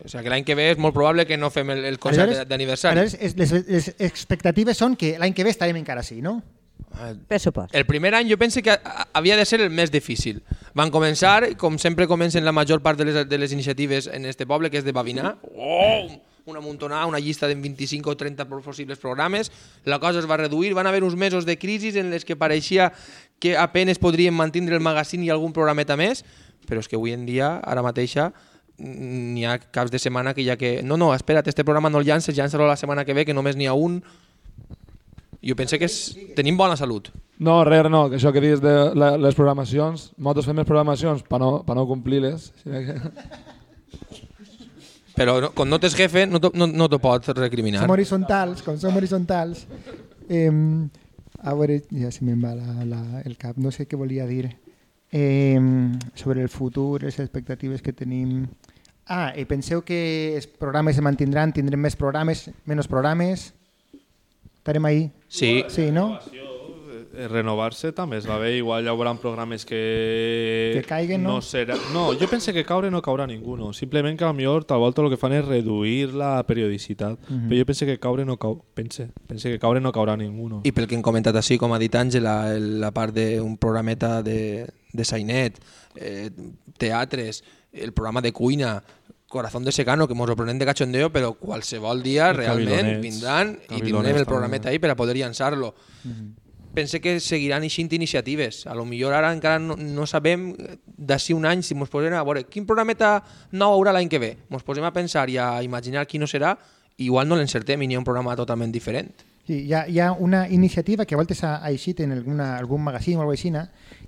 O sigui, que l'any que ve és molt probable que no fem el, el concert d'aniversari. Les, les expectatives són que l'any que ve estarem encara així, no? Pressupost. El primer any jo penso que havia de ser el més difícil. Van començar, com sempre comencen la major part de les, de les iniciatives en este poble, que és de Bavinar. Oh! Una muntonada, una llista de 25 o 30 possibles programes. La cosa es va reduir. Van haver uns mesos de crisi en les que pareixia que apenes podríem mantenir el magazín i algun programeta més, però és que avui en dia, ara mateixa, n'hi ha caps de setmana que ja que... No, no, espera't, este programa no el llances, llança-lo la setmana que ve, que només n'hi ha un. Jo penso que és... tenim bona salut. No, res, no, que això que dius de la, les programacions, nosaltres fem les programacions per no, per no complir-les. Però no, quan no t'és jefe no t'ho no, no pots recriminar. Som horitzontals, com som horitzontals. Eh, a veure, ja se me'n va la, la, el cap, no sé què volia dir. Eh, sobre el futur, les expectatives que tenim... Ah, i penseu que els programes se mantindran, tindrem més programes, menys programes? Estarem ahí? Sí. Sí, no? Eh, renovar-se també es va bé, igual hi haurà programes que... Que caiguen, no? serà... no, jo pense que caure no caurà ningú, no. simplement que a millor tal volta el que fan és reduir la periodicitat, Mhm. però jo pense que caure no cau... pense, pense que caure no caurà ningú, no. I pel que hem comentat així, com ha dit Àngela, el- la part d'un programeta de, de Sainet, eh, teatres, el programa de cuina, Corazón de Secano, que mos ho prenem de cachondeo, però qualsevol dia I realment vindran i tindrem el programeta ahí per a poder llançar-lo. Pense que seguiran eixint iniciatives. A lo millor ara encara no, no sabem d'ací un any si mos posem a veure quin programeta nou haurà l'any que ve. Mos posem a pensar i a imaginar quin no serà igual no l'encertem i n'hi ha un programa totalment diferent. Sí, hi, ha, hi ha una iniciativa que a voltes ha eixit en alguna, algun magazín o alguna així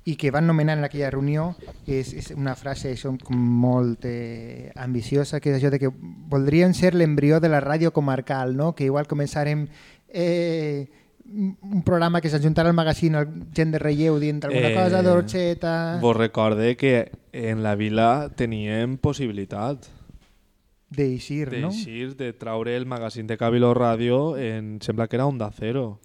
i que van nomenar en aquella reunió és, és una frase això, molt eh, ambiciosa que és això de que voldrien ser l'embrió de la ràdio comarcal, no? que igual començarem eh, un programa que s'ajuntara al magazín gent de relleu dient alguna Eh, cosa d'Orxeta... Vos recorde que en la vila teníem possibilitat d'eixir, no? d'eixir, de traure el magazín de Cabilo Ràdio en, sembla que era Onda Cero.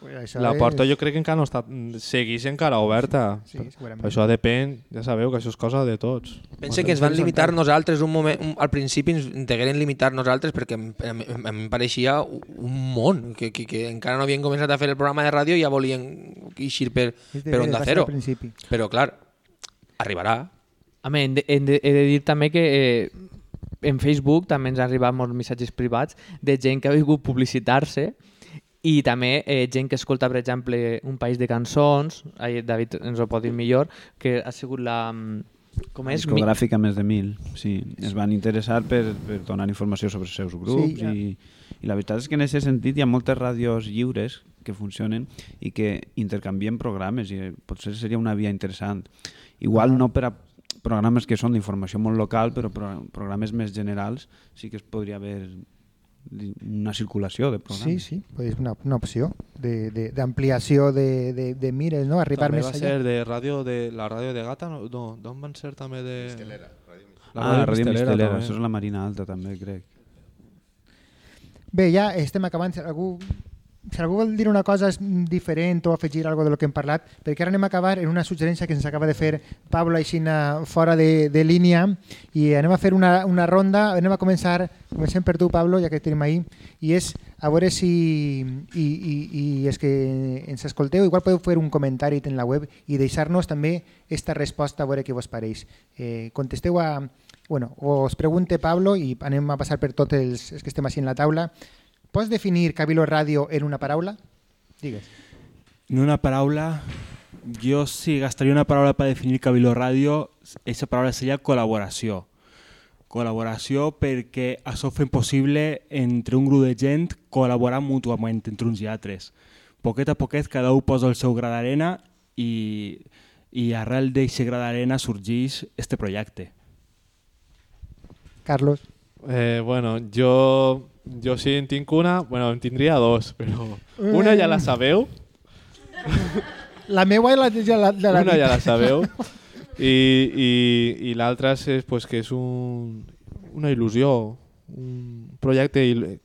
Pues això La porta és- jo crec que encara no està, segueix encara oberta. Sí, segurament. Però això depèn, ja sabeu que això és cosa de tots. Pense que ens van limitar nosaltres un moment, un, al principi ens degueren limitar nosaltres perquè em, em, em, pareixia un món, que, que, que encara no havien començat a fer el programa de ràdio i ja volien eixir per, de per Onda Cero. Però clar, arribarà. Home, hem de, hem de, he de dir també que eh, en Facebook també ens han arribat molts missatges privats de gent que ha vingut publicitar-se i també eh, gent que escolta, per exemple, Un país de cançons, ai, David ens ho pot dir millor, que ha sigut la... mm, Com és? Mi- Discogràfica més de mil, sí. Es van interessar per, per donar informació sobre els seus grups Sí, ja. i, i la veritat és que en aquest sentit hi ha moltes ràdios lliures que funcionen i que intercanvien programes i potser seria una via interessant. Igual no per a programes que són d'informació molt local, però pro programes més generals sí que es podria haver una circulació de Sí, programes. sí, pues una, una opció de- de- d'ampliació de, de, de mires, no? arribar També més va allà. ser de ràdio de la ràdio de Gata, no, no d'on van ser també de... Mistelera, ah, la ràdio Mistelera, també. això és la Marina Alta també, crec. Bé, ja estem acabant. Algú, si algú vol dir una cosa diferent o afegir alguna de lo que hem parlat, perquè ara anem a acabar en una suggerència que ens acaba de fer Pablo Aixina fora de, de línia i anem a fer una, una ronda, anem a començar, comencem per tu Pablo, ja que tenim ahí, i és a veure si i, i, i és que ens escolteu, igual podeu fer un comentari en la web i deixar-nos també esta resposta a veure què vos pareix. Eh, contesteu a, bueno, us pregunte Pablo i anem a passar per tots els que estem així en la taula. Pots definir Cabilo Ràdio en una paraula? Digues. En una paraula, jo si gastaria una paraula per definir Cabilo Ràdio, aquesta paraula seria col·laboració. Col·laboració perquè això fem possible entre un grup de gent col·laborar mútuament entre uns i altres. Poquet a poquet cada un posa el seu gra d'arena i, i arrel d'aquest gra d'arena sorgeix este projecte. Carlos. Eh, bueno, jo, jo sí en tinc una, bueno, en tindria dos, però una ja la sabeu, La meua i la de la, de la una ja la sabeu, i, i, i l'altra és pues, que és un, una il·lusió, un projecte, il-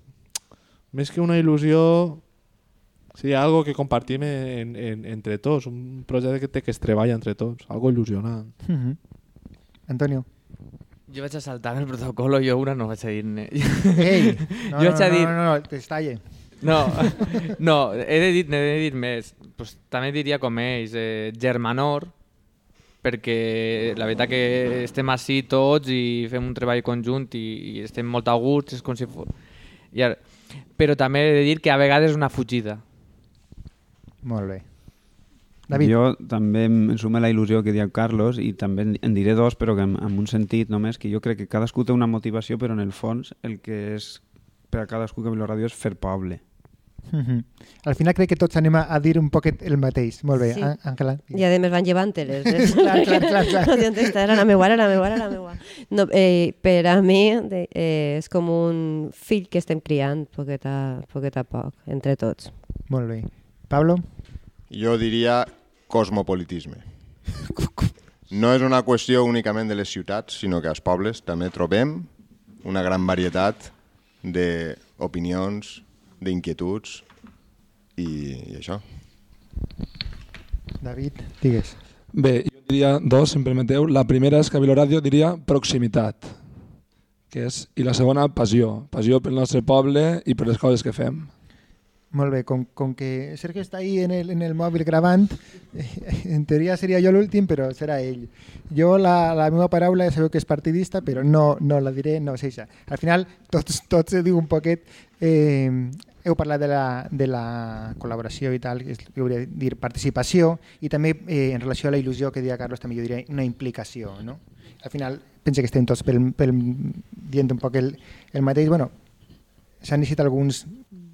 més que una il·lusió, seria algo que compartim en, en, entre tots, un projecte que es treballa entre tots, algo il·lusionant. Mhm. Antonio. Jo vaig a saltar el protocolo, jo una no vaig a dir-ne. Ei, no, jo no, no, dir... no, no, no, que es talle. No, no, he de dir, n'he de dir més. Pues, també diria com ells, eh, germanor, perquè la veritat que estem així tots i fem un treball conjunt i, i estem molt a gust, és com si fos... I ara, però també he de dir que a vegades és una fugida. Molt bé. David. Jo també em em sumo a la il·lusió que diu Carlos i també en- diré dos, però que en, en un sentit només, que jo crec que cadascú té una motivació, però en el fons el que és per a cadascú que ve la ràdio és fer poble. Mhm. Al final crec que tots anem a, a dir un poquet el mateix. Molt bé, Sí. Àngela. I a més van llevant-te-les. eh? Clar, clar, clar, clar. No "Esta era la meua, era la meua, era la meua. No, eh, per a mi de, eh, és com un fill que estem criant poquet a, poquet a poc, entre tots. Molt bé. Pablo? Jo diria cosmopolitisme. No és una qüestió únicament de les ciutats, sinó que als pobles també trobem una gran varietat d'opinions, d'inquietuds i, i això. David, digues. Bé, jo diria dos, si em permeteu. La primera és Cabilo Ràdio, diria proximitat, que és, i la segona, passió. Passió pel nostre poble i per les coses que fem. Molt bé, com, com que Sergio està ahí en el, en el mòbil gravant, en teoria seria jo l'últim, però serà ell. Jo la, la meva paraula ja sabeu que és partidista, però no, no la diré, no sé això. Al final, tots, tots diu un poquet... Eh, heu parlat de la, de la col·laboració i tal, que hauria dir participació, i també eh, en relació a la il·lusió que deia Carlos, també jo diria una implicació. No? Al final, penso que estem tots pel, pel, dient un poc el, el mateix. Bueno, s'han llegit alguns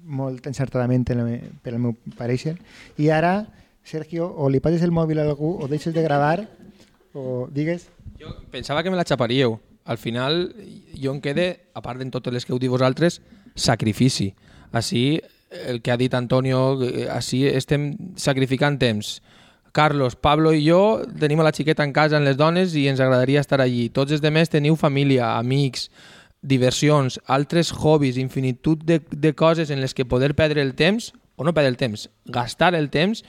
molt encertadament en el, per al meu pareixer. I ara, Sergio, o li passes el mòbil a algú o deixes de gravar o digues... Pensava que me la xaparíeu. Al final, jo em quede, a part de totes les que heu dit vosaltres, sacrifici. Així, el que ha dit Antonio, eh, així estem sacrificant temps. Carlos, Pablo i jo tenim a la xiqueta en casa amb les dones i ens agradaria estar allí. Tots els demés teniu família, amics, diversions, altres hobbies, infinitud de, de coses en les que poder perdre el temps, o no perdre el temps, gastar el temps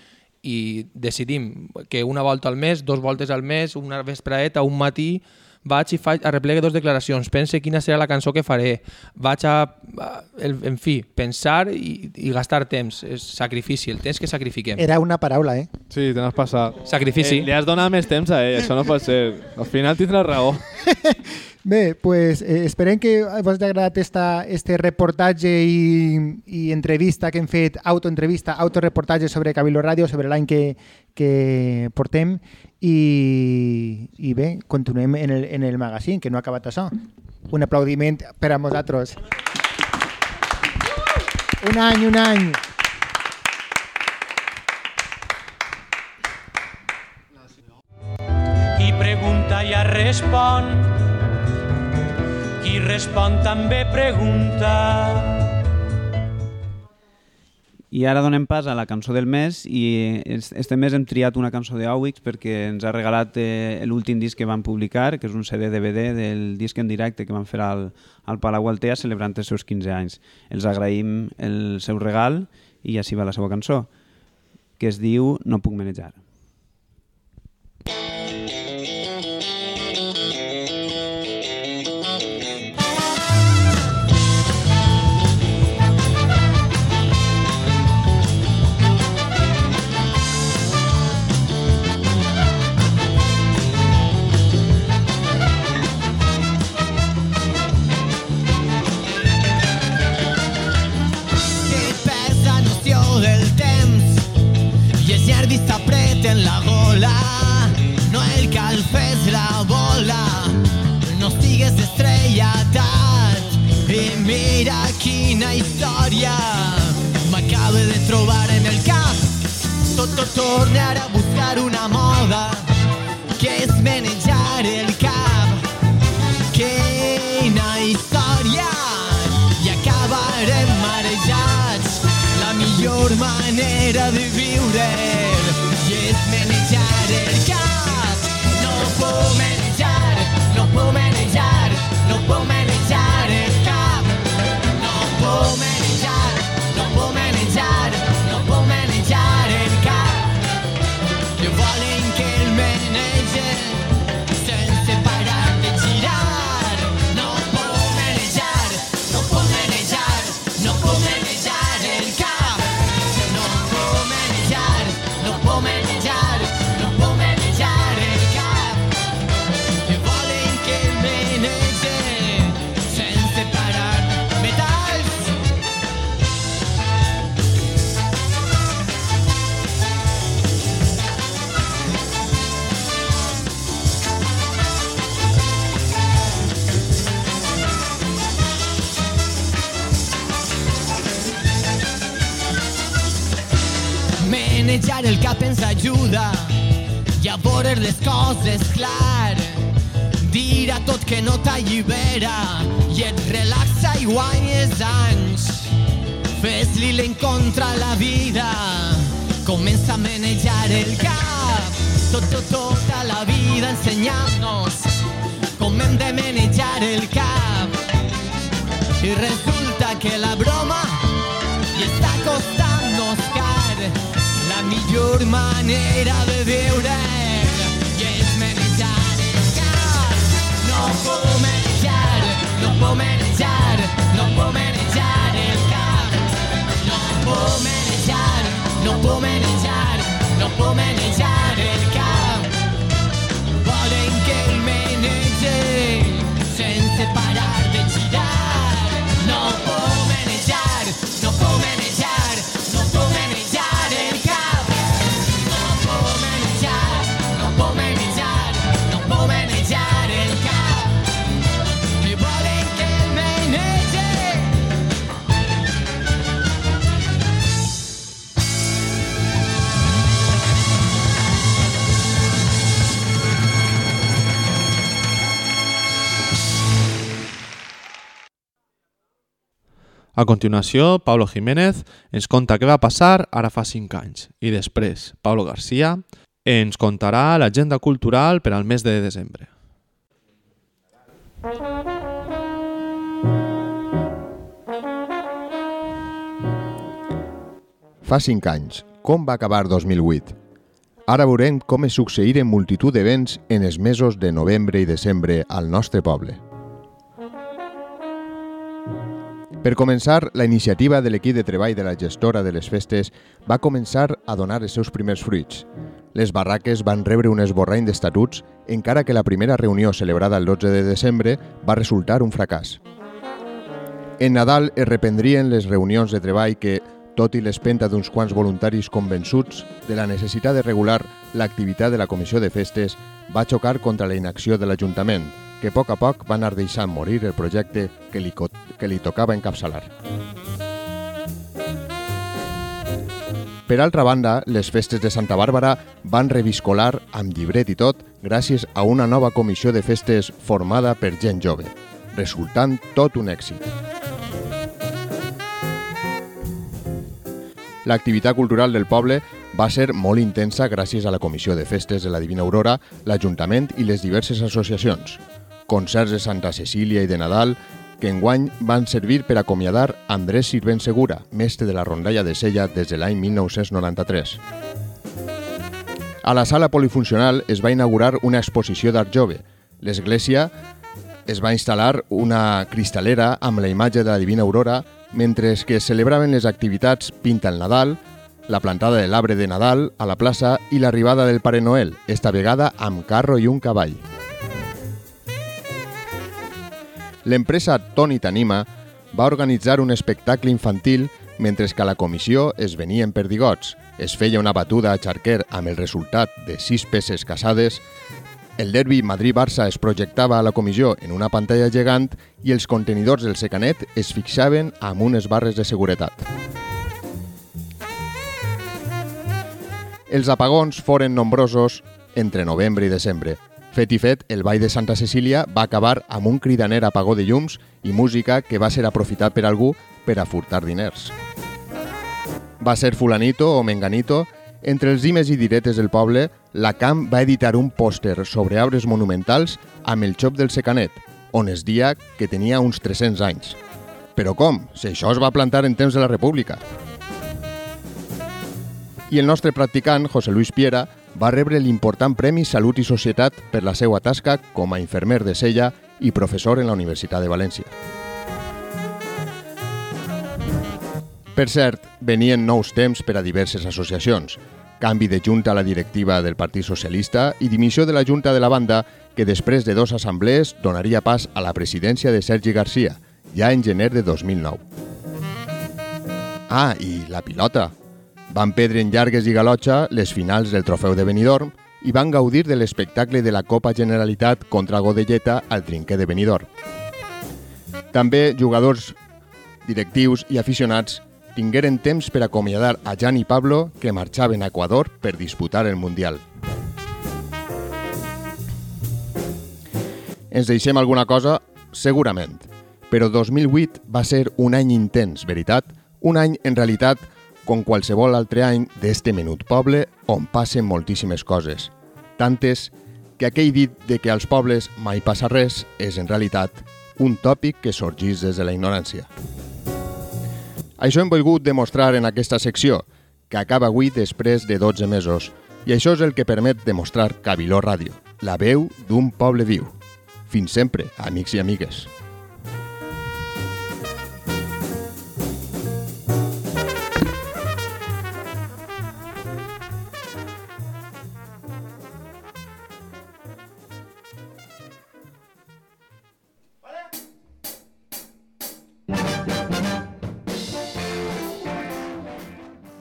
i decidim que una volta al mes, dos voltes al mes, una vespraeta, un matí, vaig i faig, arreplegue dos declaracions, pense quina serà la cançó que faré, vaig a, en fi, pensar i, i gastar temps, és sacrifici, el temps que sacrifiquem. Era una paraula, eh? Sí, te n'has passat. Sacrifici. Eh, li has donat més temps a ell, això no pot ser. Al final tindràs raó. Bé, pues, eh, esperem que vos hagi agradat esta, este reportatge i, i entrevista que hem fet, autoentrevista, autoreportatge sobre Cabildo Ràdio, sobre l'any que, que portem i, i bé, continuem en el, en el magazine, que no ha acabat això. Un aplaudiment per a vosaltres. Un any, un any. Qui pregunta ja respon, qui respon també pregunta. I ara donem pas a la cançó del mes i es- este mes hem triat una cançó de perquè ens ha regalat eh, l'últim disc que van publicar, que és un CD-DVD del disc en directe que van fer al, al Palau Altea celebrant els seus 15 anys. Els agraïm el seu regal i així va la seva cançó, que es diu No puc manejar. que t'apreten la gola. No el calfes la bola. No estigues estrellat i mira quina història m'acaba de trobar en el cap tot, tot torna ara a buscar una moda que és manejar el cap quina història i acabarem marejats. La millor manera de viure manera de viure A continuació, Pablo Jiménez ens conta què va passar ara fa 5 anys i després Pablo García ens contarà l'agenda cultural per al mes de desembre. Fa 5 anys, com va acabar 2008? Ara veurem com es succeïren multitud d'events en els mesos de novembre i desembre al nostre poble. Per començar, la iniciativa de l'equip de treball de la gestora de les festes va començar a donar els seus primers fruits. Les barraques van rebre un esborrany d'estatuts, encara que la primera reunió celebrada el 12 de desembre va resultar un fracàs. En Nadal es reprendrien les reunions de treball que, tot i l'espenta d'uns quants voluntaris convençuts de la necessitat de regular l'activitat de la Comissió de Festes, va xocar contra la inacció de l'Ajuntament, que a poc a poc va anar deixant morir el projecte que li, que li tocava encapçalar. Per altra banda, les festes de Santa Bàrbara van reviscolar amb llibret i tot gràcies a una nova comissió de festes formada per gent jove, resultant tot un èxit. L'activitat cultural del poble va ser molt intensa gràcies a la Comissió de Festes de la Divina Aurora, l'Ajuntament i les diverses associacions. Concerts de Santa Cecília i de Nadal, que enguany van servir per acomiadar Andrés Sirvent Segura, mestre de la rondalla de Sella des de l'any 1993. A la sala polifuncional es va inaugurar una exposició d'art jove. L'església es va instal·lar una cristalera amb la imatge de la Divina Aurora mentre que es celebraven les activitats Pinta el Nadal, la plantada de l'arbre de Nadal a la plaça i l'arribada del Pare Noel, esta vegada amb carro i un cavall. L'empresa Toni Tanima va organitzar un espectacle infantil mentre que la comissió es venien perdigots, es feia una batuda a xarquer amb el resultat de sis peces casades, el derbi Madrid-Barça es projectava a la comissió en una pantalla gegant i els contenidors del secanet es fixaven amb unes barres de seguretat. Els apagons foren nombrosos entre novembre i desembre. Fet i fet, el Ball de Santa Cecília va acabar amb un cridaner apagó de llums i música que va ser aprofitat per algú per a furtar diners. Va ser fulanito o menganito entre els dimes i diretes del poble, la Camp va editar un pòster sobre arbres monumentals amb el xop del secanet, on es dia que tenia uns 300 anys. Però com? Si això es va plantar en temps de la República. I el nostre practicant, José Luis Piera, va rebre l'important Premi Salut i Societat per la seva tasca com a infermer de Sella i professor en la Universitat de València. Per cert, venien nous temps per a diverses associacions, canvi de junta a la directiva del Partit Socialista i dimissió de la junta de la banda que després de dos assemblees donaria pas a la presidència de Sergi Garcia, ja en gener de 2009. Ah, i la pilota. Van perdre en llargues i galotxa les finals del trofeu de Benidorm i van gaudir de l'espectacle de la Copa Generalitat contra Godelleta al trinquer de Benidorm. També jugadors, directius i aficionats tingueren temps per acomiadar a Jan i Pablo que marxaven a Equador per disputar el Mundial. Ens deixem alguna cosa? Segurament. Però 2008 va ser un any intens, veritat? Un any, en realitat, com qualsevol altre any d'este menut poble on passen moltíssimes coses. Tantes que aquell dit de que als pobles mai passa res és, en realitat, un tòpic que sorgís des de la ignorància. Això hem volgut demostrar en aquesta secció, que acaba avui després de 12 mesos, i això és el que permet demostrar Cabiló Ràdio, la veu d'un poble viu. Fins sempre, amics i amigues.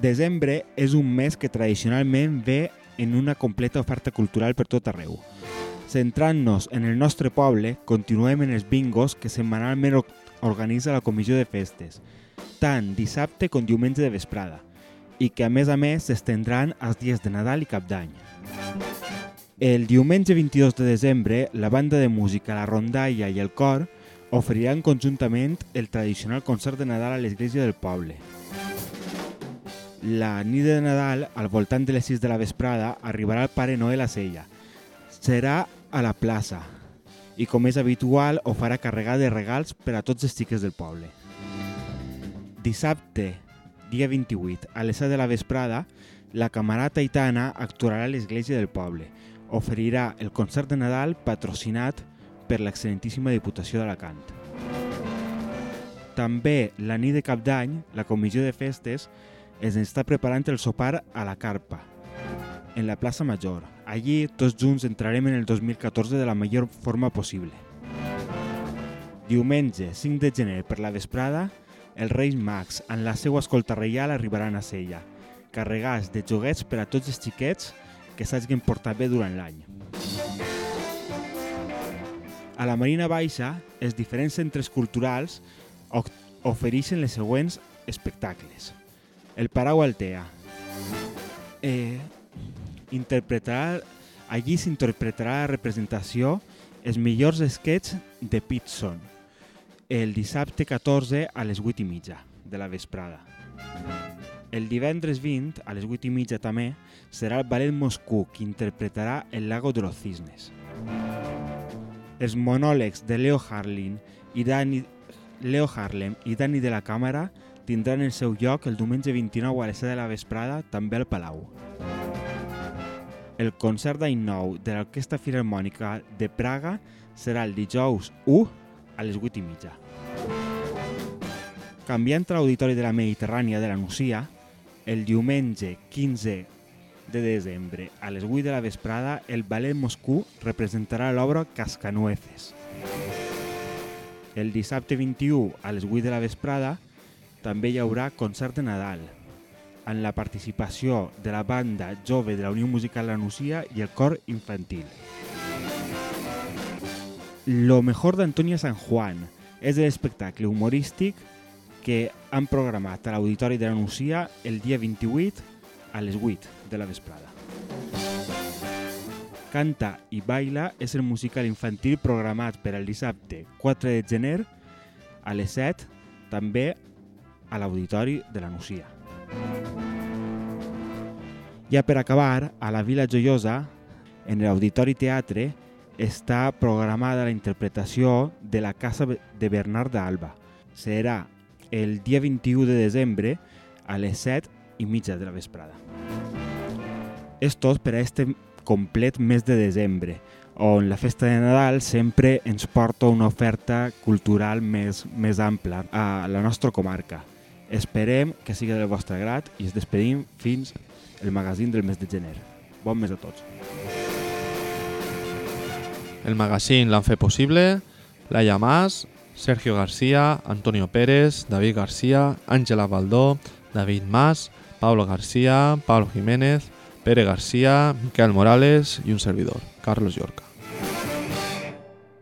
Desembre és un mes que tradicionalment ve en una completa oferta cultural per tot arreu. Centrant-nos en el nostre poble, continuem en els bingos que setmanalment or- organitza la Comissió de Festes, tant dissabte com diumenge de vesprada, i que a més a més s'estendran als dies de Nadal i Cap d'Any. El diumenge 22 de desembre, la banda de música La Rondalla i el Cor oferiran conjuntament el tradicional concert de Nadal a l'església del poble. La nit de Nadal, al voltant de les 6 de la vesprada, arribarà el Pare Noel a Sella. Serà a la plaça i, com és habitual, ho farà carregar de regals per a tots els xiques del poble. Dissabte, dia 28, a les 7 de la vesprada, la camarata Aitana actuarà a l'església del poble. Oferirà el concert de Nadal patrocinat per l'excel·lentíssima Diputació d'Alacant. També la nit de cap d'any, la comissió de festes es està preparant el sopar a la carpa, en la plaça Major. Allí, tots junts entrarem en el 2014 de la millor forma possible. Diumenge, 5 de gener, per la vesprada, els Reis Mags, en la seva escolta reial, arribaran a Sella, carregats de joguets per a tots els xiquets que s'hagin portat bé durant l'any. A la Marina Baixa, els diferents centres culturals ofereixen les següents espectacles. El Parau Altea. Eh, interpretarà, allí s'interpretarà la representació els millors sketches de Pitson el dissabte 14 a les 8 i mitja de la vesprada. El divendres 20, a les 8 i mitja també, serà el ballet Moscú que interpretarà El lago de los cisnes. Els monòlegs de Leo Harlem i Dani, Leo Harlem i Dani de la Càmera tindran el seu lloc el diumenge 29 a les 7 de la vesprada, també al Palau. El concert d'any nou de l'Orquestra Filharmònica de Praga serà el dijous 1 a les 8 i mitja. Canviant l'Auditori de la Mediterrània de la Nucia, el diumenge 15 de desembre a les 8 de la vesprada, el Ballet Moscú representarà l'obra Cascanueces. El dissabte 21 a les 8 de la vesprada també hi haurà concert de Nadal, en la participació de la banda jove de la Unió Musical La Nucia i el cor infantil. Lo mejor d'Antonia San Juan és l'espectacle humorístic que han programat a l'Auditori de la Nucia el dia 28 a les 8 de la vesprada. Canta i Baila és el musical infantil programat per al dissabte 4 de gener a les 7, també a l'Auditori de la Nucia. Ja per acabar, a la Vila Joiosa, en l'Auditori Teatre, està programada la interpretació de la Casa de Bernard d'Alba. Serà el dia 21 de desembre a les 7 i mitja de la vesprada. És tot per a este complet mes de desembre, on la festa de Nadal sempre ens porta una oferta cultural més, més ampla a la nostra comarca. Esperem que sigui del vostre grat i es despedim fins el magazín del mes de gener. Bon mes a tots. El magazín l'han fet possible Laia Mas, Sergio García, Antonio Pérez, David García, Ángela Baldó, David Mas, Pablo García, Pablo Jiménez, Pere García, Miquel Morales y un servidor, Carlos Yorca.